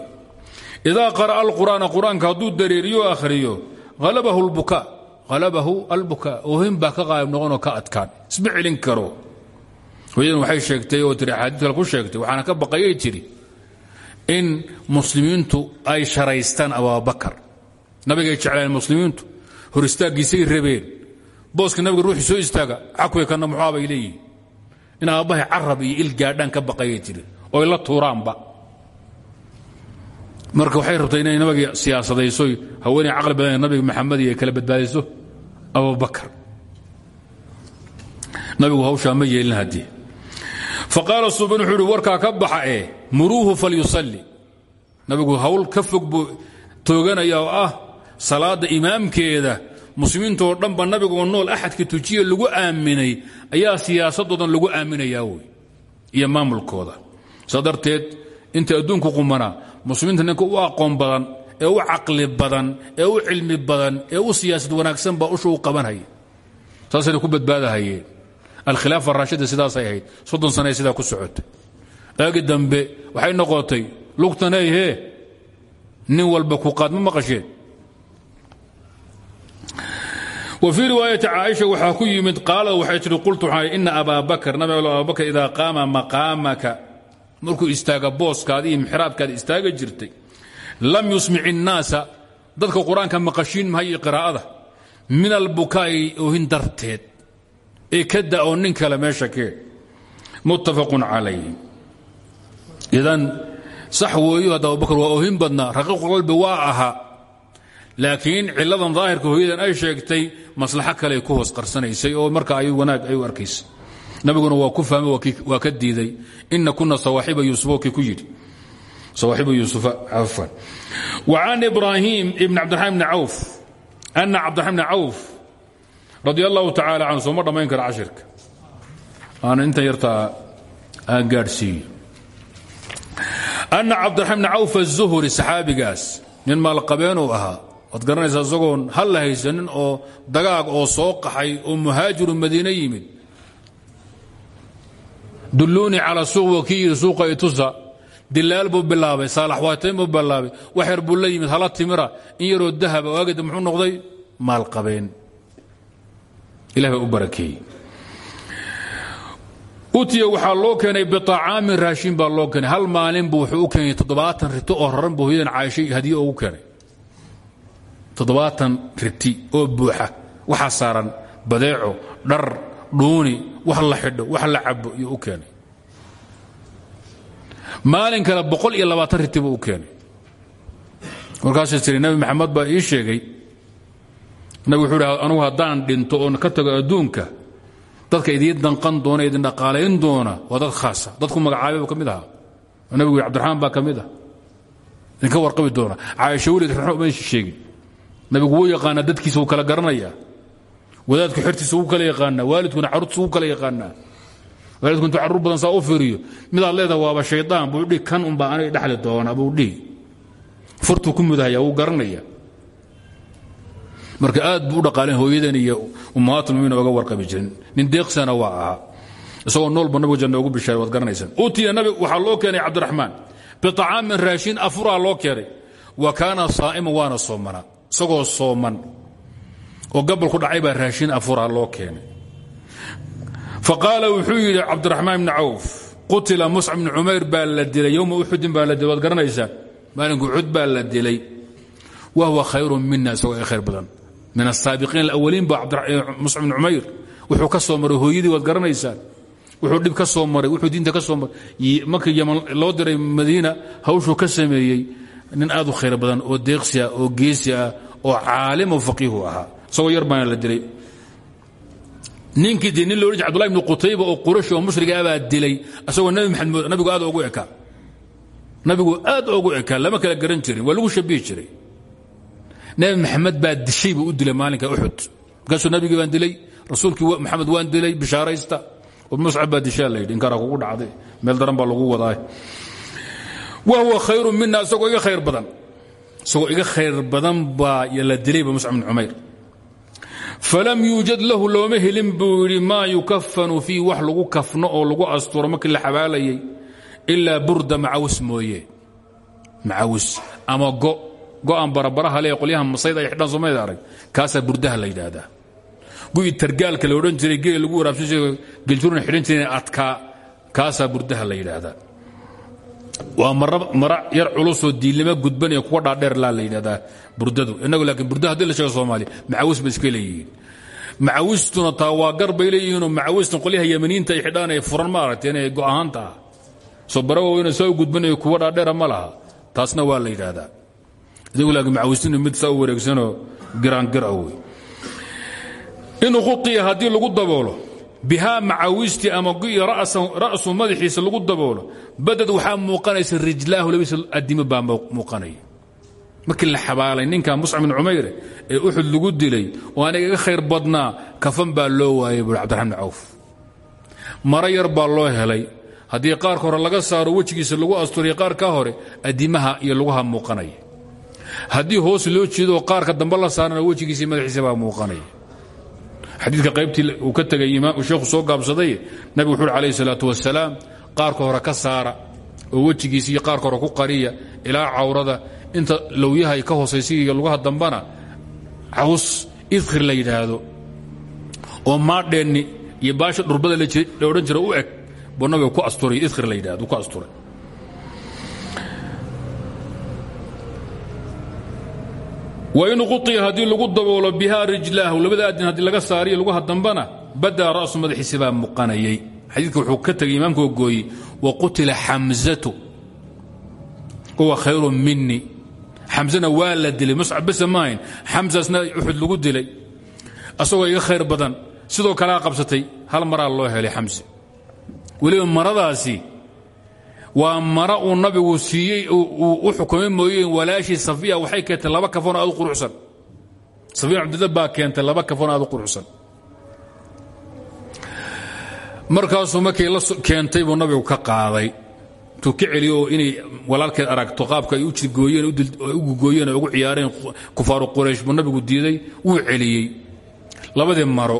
Idaa qara'a alqur'aana qur'aanka hadduu dareeriyo akhriyo halabahu albukaa oohin baa ka qaayib noqonoo ka adkaan. Isma celin karo. Hooyadan waxay sheegtay oo tiri axaadiis kale ku sheegtay waxaana ka baqayay tidhi in muslimiintu ay sharaystaan abaabakar nabigay jeclaan muslimiintu hor rabeen booska nabiga ruuxii soo istaaga xakwe kana muxuabay leeyihiin in aabbahay iyo il gaadhaan ka baqayay tiri oy la tuuraanba. Marka waxay rabtay inay nabiga siyaasadayso haweeney caqli badan nabiga maxamed iyo kala badbaadiso abubakar nabigu hawshaa ma yeelin haddii. Faqaala suban wuxuu uhi warkaa ka baxa ee falyusalli. Nabigu hawl ka fog buu tooganaya oo ah salaadda imaamkeeda muslimiintoo dhanba nabigoo nool axadka tujiya lagu aaminay ayaa siyaasadoodan lagu aaminayaa wey iyo maamulkooda. Saa inta adduunku qumanaa muslimiinta ninka u aqoon badan ee u caqli badan ee u cilmi badan ee u siyaasad wanaagsan baa usha u qabanhaya saasayna ku badbaadahayeen alkhilaafa araashida sidaasay ahayd. Soddon sanae sidaa ku socotay. Aagi dambe waxay noqotay lugtanayhee nin walba ku qaad ma wa fii riwaayati caaisha waxaa ku yimid qaalad waxay tihi qultu waxaan ina abaa bakr nabi abubakr idaa qaama maqaamaka. Markuu istaaga booskaada iyo mixraabkaada istaaga jirtay lam yusmic innaasa dadka qur'aanka maqashiin mahayo qiraa'ada min albukaa'i oohin darteed ee ka da oo nin kale meesha kee muttafaqun calayh idan sax weeyo hadda abubakar waa oohin badnaa raqiiqu qalbi waa ahaa laakiin ciladan daahirka hooyadan ay sheegtay maslaxo kale ku hoos qarsanaysay oo marka ay wanaag ay u nabiguna waa ku fahmay waa ka diiday ina kuna sawaaxiba yuusufa kii ku yidhi. Sawaaxiba yuusufa cafan wa can ibraahim ibn cabdiraxmaan bni cawf ana cabdiraxmaan bni cawf radi allahu tacaala canhu sooma dhammayn kara cashirka. Aana intan yartaa aan gaadhsiiyo. Ana cabdiraxmaan bni cawf aلzuhri saxaabigaas nin maalqabeenuu ahaa waad garanaysaa isagoon hal la haysanin oo dagaag oo soo qaxay oo muhaajiru madiine yimid. Dulluunii calaa suuq yidhi suuqa itusa. Dilaal buu bilaabay saalax waatayn buu bilaabay. Waxyar buu la timira. In yaroo dahaba waagida muxuu noqday? Maalqabeen ilah baa u barakeeyey utiya waxaa loo keenay biطacaamin raashin baa loo keenay. Hal maalin buu wuxuu u keenay toddobaatan riti oo raran buu hooyadan caaishay hadiye ugu keenay toddobaatan riti oo buuxa waxaa saaran badeeco dhar dhuuni wax la xidho wax la cabo iyo u keenay. Maalin kale boqol iyo labaatan riti buu keenay. Markaasuu tiri nabi maxamed baa ii sheegay nabig wuxuu hi anugu haddaan dhinto oon ka tago adduunka dadka idiin danqan doona idin dhaqaalayn doona waa dad khaasa. Dadku magacaabay buu ka mid ahaa. Nabigu cabdiraxmaan baa ka mid ah. Idinka warqabi doona. Caaisha welid raxma umaysa sheegin nabigu wuu yaqaanaa dadkiisa wuu kala garanayaa. Wadaadku xertiisa wuu kala yaqaanaa waalidkuna carruurtiisa wuu kala yaqaanaa. Waalidku intuu carruur badan saa u fiiriyo midaad leedaha waaba shaydaan buu dhihi kan unbaa aniga dhexli doona buu dhihi. Furtuu ku mudahaya wuu garanaya marka aad buu u dhaqaaleen hooyadan iyo ummahaatulmuminiin oga warqabi jirin. Nin deeqsana waa ahaa. Isagoo noolba nabigu janna ugu bishaaray waad garanaysaan utiya nabi waxaa loo keenay cabdiraxmaan biطacaamin raashin afuraa loo keenay. Wa kaana saa'iman waana soomanaa isagoo sooman oo gabal ku dhacay baa raashin afuraa loo keenay. Faqaala wuxuu yidhi cabdiraxmaan bni cawf qutila muscab bni cumayr baa la dilay. Yowma uxudin baa la dilay. Waad wa huwa khayru mina isagoo ay khayr badan. Min asaabiqiin alawaliin ba muscab bn cumayr. Wuxuu ka soo maray hooyadii waad garanaysaan wuxuu dhib ka soo maray wuxuu diinta ka soo maray. Markii yaman loo diray madiina hawshuu ka sameeyey nin aad u khayr badan oo deeqsi ah oo geesi ah oo caalim oo faqiihu ahaa. Yar baana la dilay. Ninkii dee nin lo odhan jir abdullahi qutayba oo qurashi oo mushriga abaa dilay isagoo nabi maxamed nabigu aad ugu ekaa nabigu aad ugu ekaa lama kala garan jirin waa lagu jiray. Nabi maxamed baa dishay buu dilay maalinka uxud markaasuu nabigii baan dilay rasuulkii maxamed waan dilay bishaaraysta. Muscab baa dishaa la yidhi inkaara kugu dhacday meel daran baa lagu wadaa wa huwa khayru mina isagoo iga khayr badan. Isagoo khayr badan baa la dilayba muscab bin cumayr. Falam yuujad lahu looma helin buu yidhi maa yukafanu fii wax lagu kafno oo lagu asturo markii la xabaalayay ilaa burda macawis mooye. Macawis ama go go'an barabaraha lee qolyaha masayda ay xidhaan somayda arag burdaha la yidhaahdaa. Gu'ii targaalka la jiray geel lagu waraabsan jiray geljurna xidhan jireen adkaa burdaha la yidhaahdaa waa mara yar culusoo diilnimo gudban ee kuwa dhaadheer laa la yidhahdaa burdadu. Innagu laakiin burdaha haddii la sheego soomaaliya macawis bay iska leeyihiin. Macawistuna taa waa gar bay leeyihiinoo macawistan qolyaha yamaniinta ay xidhaan ee furan ma aragteen ee go'ahaanta ah. Soo bara waaweyna saa u gudban ee kuwa dhaadheera ma laha. Taasna waa la yidhaahdaa idigu laakiin macawistinu mid saa u wareegsanoo giraangir ah wey haddii lagu daboolo bihaa macawistii ama gu'i ra'su madaxiisa lagu daboolo badad waxaa muuqanaysa rijlaahu labadiisa adimo baa muuqanaya. Markii la xabaalay ninka muscab bin cumayre ee uxud lagu dilay oo aniga iga khayr badnaa kafan baa loo waayay buui cabdiraxman bin cawf. Maro yar baa loo helay. Haddii qaarka hore laga saaro wejigiisa lagu asturiya qaar ka hore adimaha iyo lugaha muuqanaya. Haddii hoos loo jeedooo qaarka dambe la saarana wejigiisa madaxiisa baa muuqanaya xadiidka qaybtii uu ka tegay sheekhu soo gaabsaday nabigu wuxu uhi alayh salaatu wasalaam qaarka hore ka saara oo wejigiisa iyo qaarka hore ku qariya ilaa cawrada. Inta lowyaha ay ka hoosaysa iyo lugaha dambana caws idkhir la yidhaahdo oo maadheenni iyo baasha dhurbada la odhan jira u eg buu nabiga ku asturay idkhir la ku asturay wain quطiya haddii lagu daboolo bihaa rijlaahu labada adin haddii laga saariyo lugaha dambana badaa ra'su madaxiisa baa muuqanayay xadiidka wuxuu ka tegay imaamka gooyi wa qutila xamzatu huwa khayru mini xamzana waa la dilay. Muscab bese maahayn xamsasna uxud lagu dilay. Asagoo iga khayr badan. Sidoo kalea qabsatay. Hal maraa loo helay xamse weliba maradaasi waa mara uu nabigu siiyey u xukumay mooye walaashii safiya waxay keentay laba kafan aad u quruxsan. Safiya cabdilla baa keentay laba kafan aad u quruxsan. Markaasuu markay la keentay buu nabigu ka qaaday. Intuu ka celiyo inay walaalkeed aragto qaabka ay u jirgooyeen ugu gooyeen oo ugu ciyaareen kufaaru quraysh buu nabigu diiday wuu celiyey. Labadii maro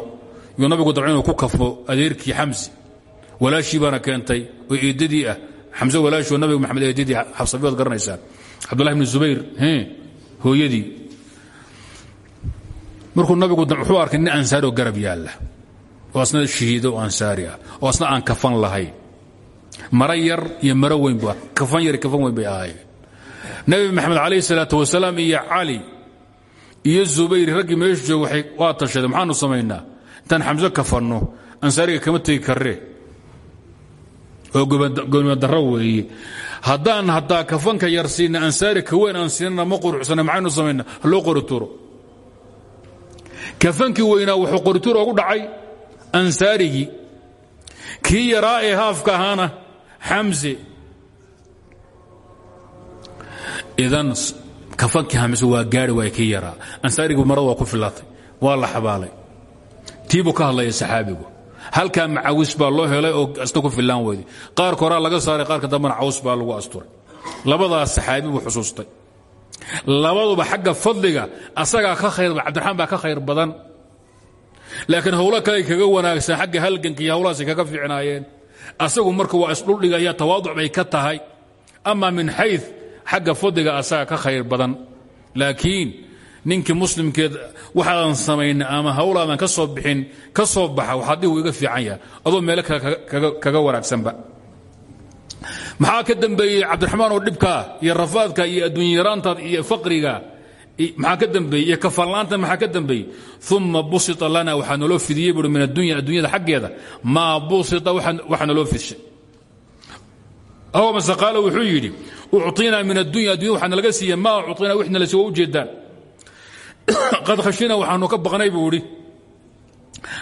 yuu nabigu dabca ku kafo adeerkii xamsi. Walaashii baana keentay oo eedadii ah xamse walaashoo nabiga maxamed eedadii xabsabiyood garanaysaan cabdullahi bni zubayr hooyadii. Markuu nabigu wuxuu arkay nin ansaari oo garab yaalla. Oo asna shahiido oo ah aan kafan lahayn maro yar iyo maro weyn kafan yar kafan weyn bay ahaayeen. Nabi maxamed calayh salaatu wasalaam iyo cali iyo zubayr raggii meeshu jooga waxay waa tashadeen. Maxaanu samaynaa? Intaan xamse kafanno ansaariga kama tegi karree oo goonimadaro weeye haddaan hataa kafanka yar siina ansaari ka weyn aan siinana ma quruxsana maxaynu samaynaa haloo qorituro kafankii weynaa wuxuu qorituro ugu dhacay ansaarigii. Kii yaraa ee haafka ahaana xamse idan kafankii hamse waa gaari waay kii yaraa. Ansaarigii marada ku filatay waa la xabaalay. Tiibuu ka hadlaya saxaabigu halkaa macawis baa loo helay oo asna ku filaan weyday qaarka horaa laga saaray qaarka dambena caws baa lagu asturay. Labadaas saxaabi buu xusuustay. Labaduba xagga fadliga asagaa ka khayr cabdiraxmaan baa ka khayr badan. Laakiin howlo kale kaga wanaagsan xagga halganka iyo howlahaasay kaga fiicnaayeen. Asagu marka waa isdhuldhigaya tawaaduc bay ka tahay. Ama min xay xagga fadliga asaga ka khayr badan. Laakiin ninkii muslimkeed waxaadan samaynin ama hawlaadan ka soo bixin ka soo baxa waxaadii uu iga fiican yahay adoo meelo kaga wanaagsanba. Maxaa ka dambeeyey cabdiraxmaan oo dhibkaa iyo rafaadka iyo adduunyaraantaad iyo faqriga maxaa ka dambeeyey iyo kafarla'aanta maxaa ka dambeeyey? Uma busita lana waxaa naloo fidiyey buui min addunya addunyada xaggeeda. Maa busita waxa naloo fidshay aw mase qaala wuxuu yidhi ucطinaa min addunya addunya waxaa nalaga siiya maa ucطinaa wix nala waa ujeedaan qad khashina waxaanu ka baqnay buu idhi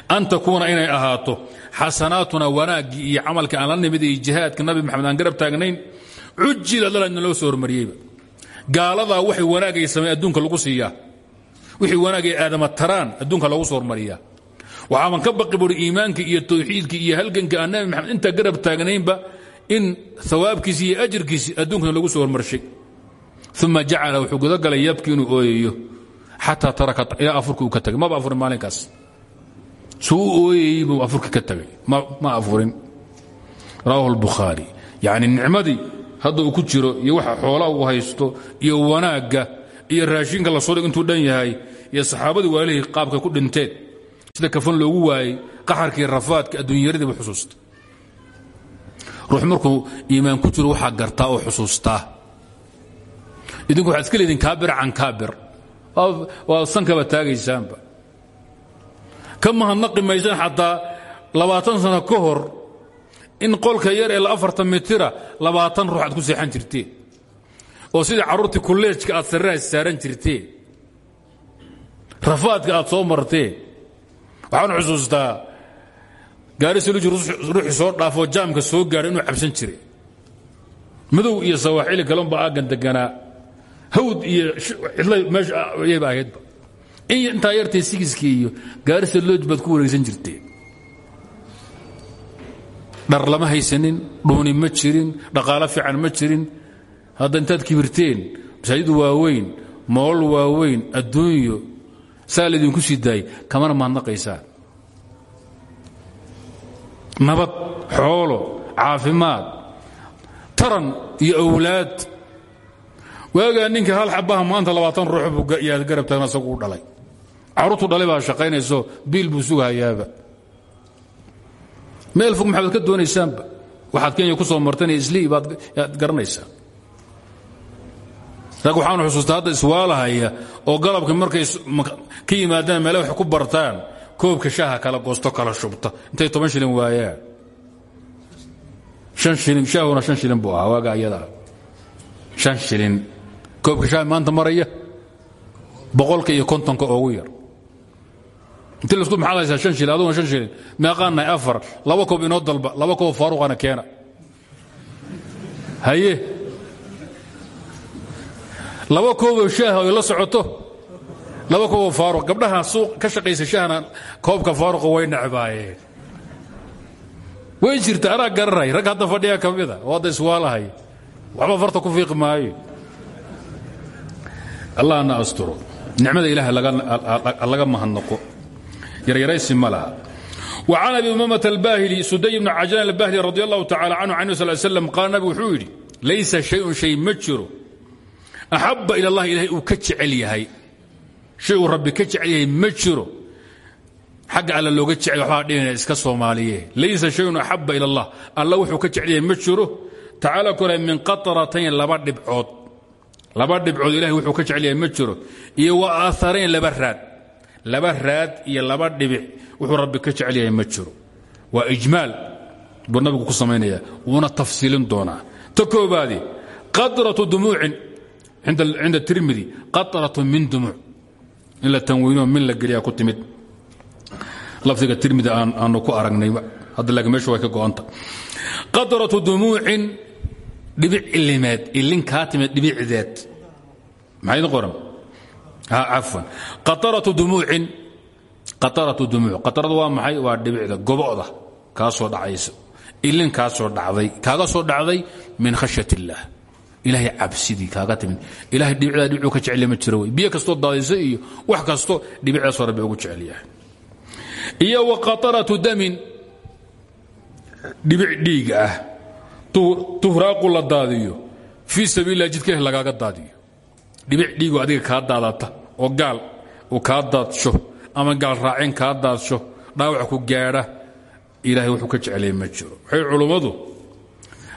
an takuuna inay ahaato xasanaatuna wanaaggii iyo camalka aan la nimid jihaadka nabi maxamed aan garab taagnayn cujila dala naloo soo hormariyeyba. Gaaladaa waxay wanaagay samey adduunka lagu siiyaa wixii wanaagay aadama taraan adduunka lagu soo hormariyaa. Waxaaban ka baqi buhi iimaanka iyo tawxiidka iyo halganka aan nabi maxamed intaa garab taagnaynba in awaabkiisi iyo ajirkiisi adduunkana lagu soo hormarshay uma jacala wuxuu gudagalay yabki inuu ooyayo xataa taraka ilaa afurki ka tagay. Maba afurin maalinkaas? Suu u ka tagay. Ma afurin. Rawahu lbukhaari yacni nicmadii hadda uu ku jiro iyo waxa xoolaa uu haysto iyo wanaagga iyo raashinka la soo dhig intuu dhan yahay iyo saxaabadii waalihii qaabkay ku dhinteen sida kafan loogu waayey qaxarkii rafaadka adduunyaradii buu xusuusta. Ruux markuu iimaan ku jiro waxaa gartaa oo xusuustaa idinku waxaad iska leediin kaabir can kaabir waa sankaba taagaysaanba ka mahadnaqi maysaan xataa labaatan sano ka hor in qolka yar ee afartan mitira labaatan ruux aad ku seexan jirteen oo sidai carruurtii kulleejka aad sarraha saaran jirteen rafaadka aad soo marteen waxaan xusuustaa gaari saluji ruuxii soo dhaafoo jaamka soo gaadhay inuu cabsan jiray. Madow iyo sawaaxili galanba aaggan deganaa hawd iyo cidla meeshayba ahaydba in intaa yartay sigiskii iyo gaari saluuj baad ku wareegsan jirteen dhar lama haysanin dhuuni ma jirin dhaqaalo fiican ma jirin. Hadda intaad kibirteen masaajid waaweyn moolol waaweyn adduunyo saa laydinku sii daayay kamana mahadnaqaysaan nabad xoolo caafimaad taran iyo awlaad waagaa ninka hal xabaha maanta labaatan ruux buu yaad garab taagna asagu u dhalay. Carruurtu dhalay baa shaqaynayso biil buu sugahayaaba meel fog maxaad ka doonaysaanba waxaad kenya ku soo marteen islii baad garanaysaa rag waxaanu xusuustaa hadda iswaalahaya oo galabka markay ka yimaadaan meele wax ku bartaan koobka shaaha kala goosto kala shubta. Intay toban shilin waayaan. An shilin shaahuna shan shilin buu waaga ayadaa. Shan shilin koobka shaaha maanta maraya boqolka iyo kontonka oogu yar. Inti lasku maxaad haysaa shan shilin aduguna shan shilin meeqaanahay afar laba koob inoo dalba laba koob faaruqana keena. Haye? Laba kooboo shaaha oy la socoto laba kooboo faaruq. Gabdhaha suuq ka shaqaysa shaahna koobka faaruqa way necbaayeen. Way jirta anaa garanay rag hadda fadhiya ka mida oo hadda iswaalahay waxba farta ku fiiqi maayo allahna asturo nicmada ilaahay laga mahadnaqo yaryaraysi ma laha وعن أبي أمامة الباهلي سدي بن عجلان الباهلي رضي الله تعالى عنه عنه صلى الله عليه وسلم قال نبي وxuu yidhi laysa شhayء شhay ma jiro أxaba ilى الlah ilahay uu ka jecel yahay shay uu rabbi ka jecel yahay ma jiro xagga alla looga jecel waxbaa dhihinaya iska soomaaliye laysa shayun axaba ilى الlah alla wuxuu ka jecel yahay ma jiro tacaala kore min qaطratayn laba dhibcood laba dhibcood ilahay wuxuu ka jecel yahay ma jiro. Iyo wa aaharayn laba raad. Laba raad iyo laba dhibic wuxuu rabbi ka jecel yahay ma jiro. Waa ijmaal buu nabigu ku samaynaya wuuna tafsiilin doonaa. Ta koobaadi qadratu dumuucin cinda tirmidi qaطratu min dumuuc. In la min la geliyaa ku timid. Lafdiga tirmidi aanu ku aragnay hadda laakiin meeshu way ka go'anta. Qadratu dumuucin dhibic ilimeed ilin kaa timid dhibicdeed maxaa idin qoran? Cafwan. Qataratu dumuucin. Qataratu dumuuc. Qataradu waa maxay? Waa dhibicda gobo'da kaa soo dhacaysa ilin kaa soo dhacday. Kaaga soo dhacday min khashyat illaah ilaahay kaaga timid. Ilahay dhibicdaa dhibicuu ka jecel ma jiro wey biyo kastoo iyo wax kasto dhibicdaasoo rabbi ugu jecel yahay. Iyo wa qataratu damin. Dhibic dhiiga ah tuhraaqu la daadiyo. Fii sabiillah jidkah ah lagaaga daadiyo. Dhibic dhiigu adiga kaa daadata oo gaal uu kaa daadsho ama gaal raaceen kaa daadsho dhaawac ku gaadha ilaahay wuxuu ka jeclayay ma jiro. Waxay culummadu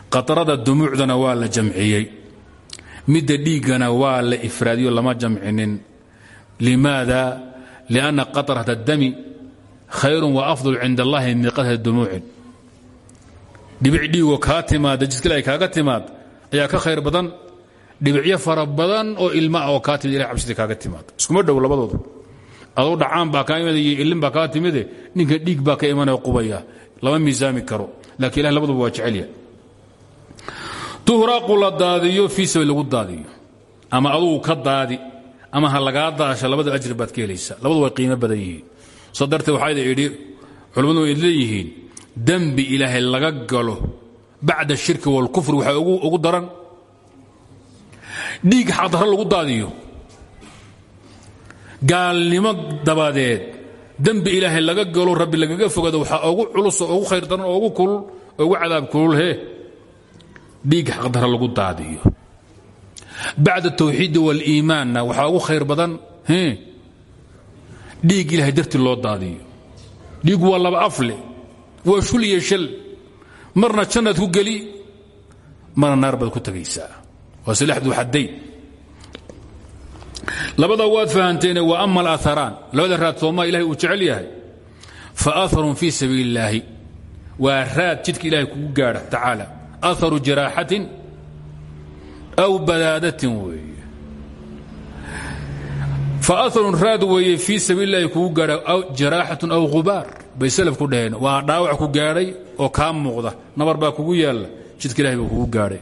qatarada dumuucdana waa la jamciyey. Midda dhiiggana waa la ifraadiyo lama jamcinin. Limaada? Lianna qatrata dami khayrun wa afdal cinda allahi min qatrati dumuucin dhibic dhiigoo kaa timaada jidkil ay kaaga timaad ayaa ka khayr badan. Dhibicyo fara badan oo ilma ah oo kaa timid ilahay cabsidii kaaga timaad. Iskuma dhow labadooda. Adoo dhacaan baa kaa imid iyo ilin baa kaa timide ninka dhiig baa ka imanaya qubaya. Lama miisaami karo lakiin ilahay labaduba waa jecelya tuhraaqu la daadiyo fii sabiil lagu daadiyo. Ama adugu ka daadi ama ha lagaa daasha labada ajri baad ka helaysaa. Labadu way qiimo badan yihiin. Soo darteed waxaa idin idhi culammadu way leeyihiin dembi ilaahay laga galo bacda ashirki wاlkufri waxaa ugu daran. Dhiig xaqdarro lagu daadiyo. Gaalnimo dabadeed dembi ilaahay laga galo rabbi lagaga fogaado waxaa ugu culus oo ugu khayr daran oo ugu kulul oo ugu cadaab kulul he dhiig xaqdarro lagu daadiyo. Bacda tawxiidi wاliimaanna waxaa ugu khayr badan dhiig ilahay dartii loo daadiyo. Dhiigu waa laba waa shul shal. Marna jannaad ku geli marna naar baad ku tegaysaa waa silexdu xadayn labada waad fahanteene wa ama alaaraan labada raad soomaa ilahay uu jecel yahay. Fa aharun fii sabiili illaahi raad jidka ilahay kugu gaadha tacaala. Aharu jaraaxatin aw badaadatin fa aharun raad weeye fii sabiili illahi kugu gaadha jaraaxatun aw hubaar bay salaf ku dhaheen waa dhaawac ku gaadhay oo kaa muuqda nabar baa kugu yaalla jidka ilahay baa kugu gaadhay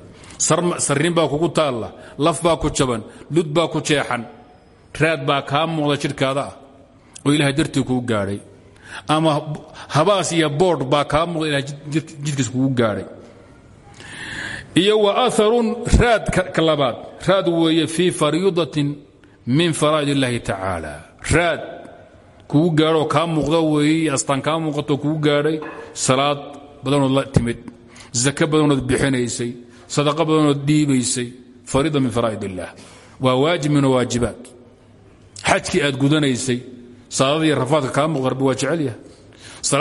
sarrin baa kugu taalla laf baa ku jaban lud baa ku jeexan raad baa kaa muuqda jidhkaada ah oo ilahay dartii kugu gaadhay ama habaas iyo boodh baa kaa muuqda ilahay kugu gaadhay iyo wa aharun raad ka labaad raad weeye fii fariidatin min faraa'id illaahi tacaala. Raad kugu gaadhoo kaa muuqda weeye astaan kaa muuqatoo kugu gaadhay salaad badanood la timid zake badanood bixinaysay sadaqo badanood dhiibaysay fariida min faraa'id illaah waa waajib min waajibaat. Xajkii aad gudanaysay salaadaiyo rafaadka kaa muuqda rabbi waa jecel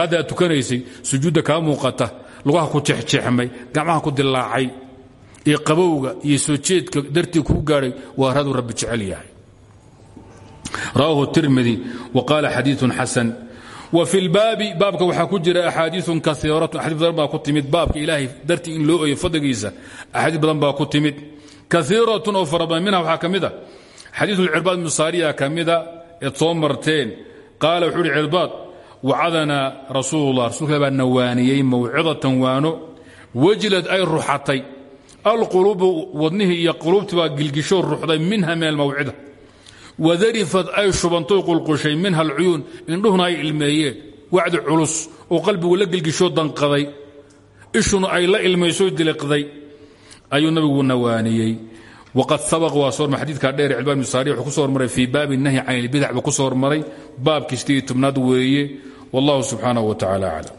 aad tukanaysay sujuudda kaa muuqata lugaha ku jexjeexmay gacmaha ku dilaacay iyo qabowga iyo soo jeedka dartii kuu gaadhay waa raaduu rabbi jecel yahay rawahu tirmidi wa qaala xadiiun xasan. Wa fi lbaabi baabka waxaa ku jira axaadiiun kaiiratu axadii badan baa ku timid. Baabka ilaahay dartii in loo oyo fadligiisa axaadiis badan baa ku timid. Kaiiratun oo fara badan minha waxaa ka mid a xadiiu cirbaad ibnu saariya ka mida eed soo marteen. Qaala wuxuu uhi cirbaad wacadana rasuulullah. Rasulka baa nawaaniyey mawcidatan waano. Wajlad ay ruxatay alquluubu wadnihii iyo quluubtii baa gilgishoo ruxday minha min almawcida wadarifad ay shubantoy qulqushay minha alcuyuun indhuhuna ay ilmeeyeen. Wacdi culus oo qalbigu la gilgishoo danqaday. Ishuna ay la ilmayso diliqday ayuu nabigu nawaaniyey. Waqad sabaq waa hormay xadiidka dheer cilbaan ibnu saari wuxuu ku soo hormaray fii baabi nahyi can ilbidac buu ku soo hormaray. Baabkii sidii tobnaad weeye. Wallahu subxaanahu wa tacala aclam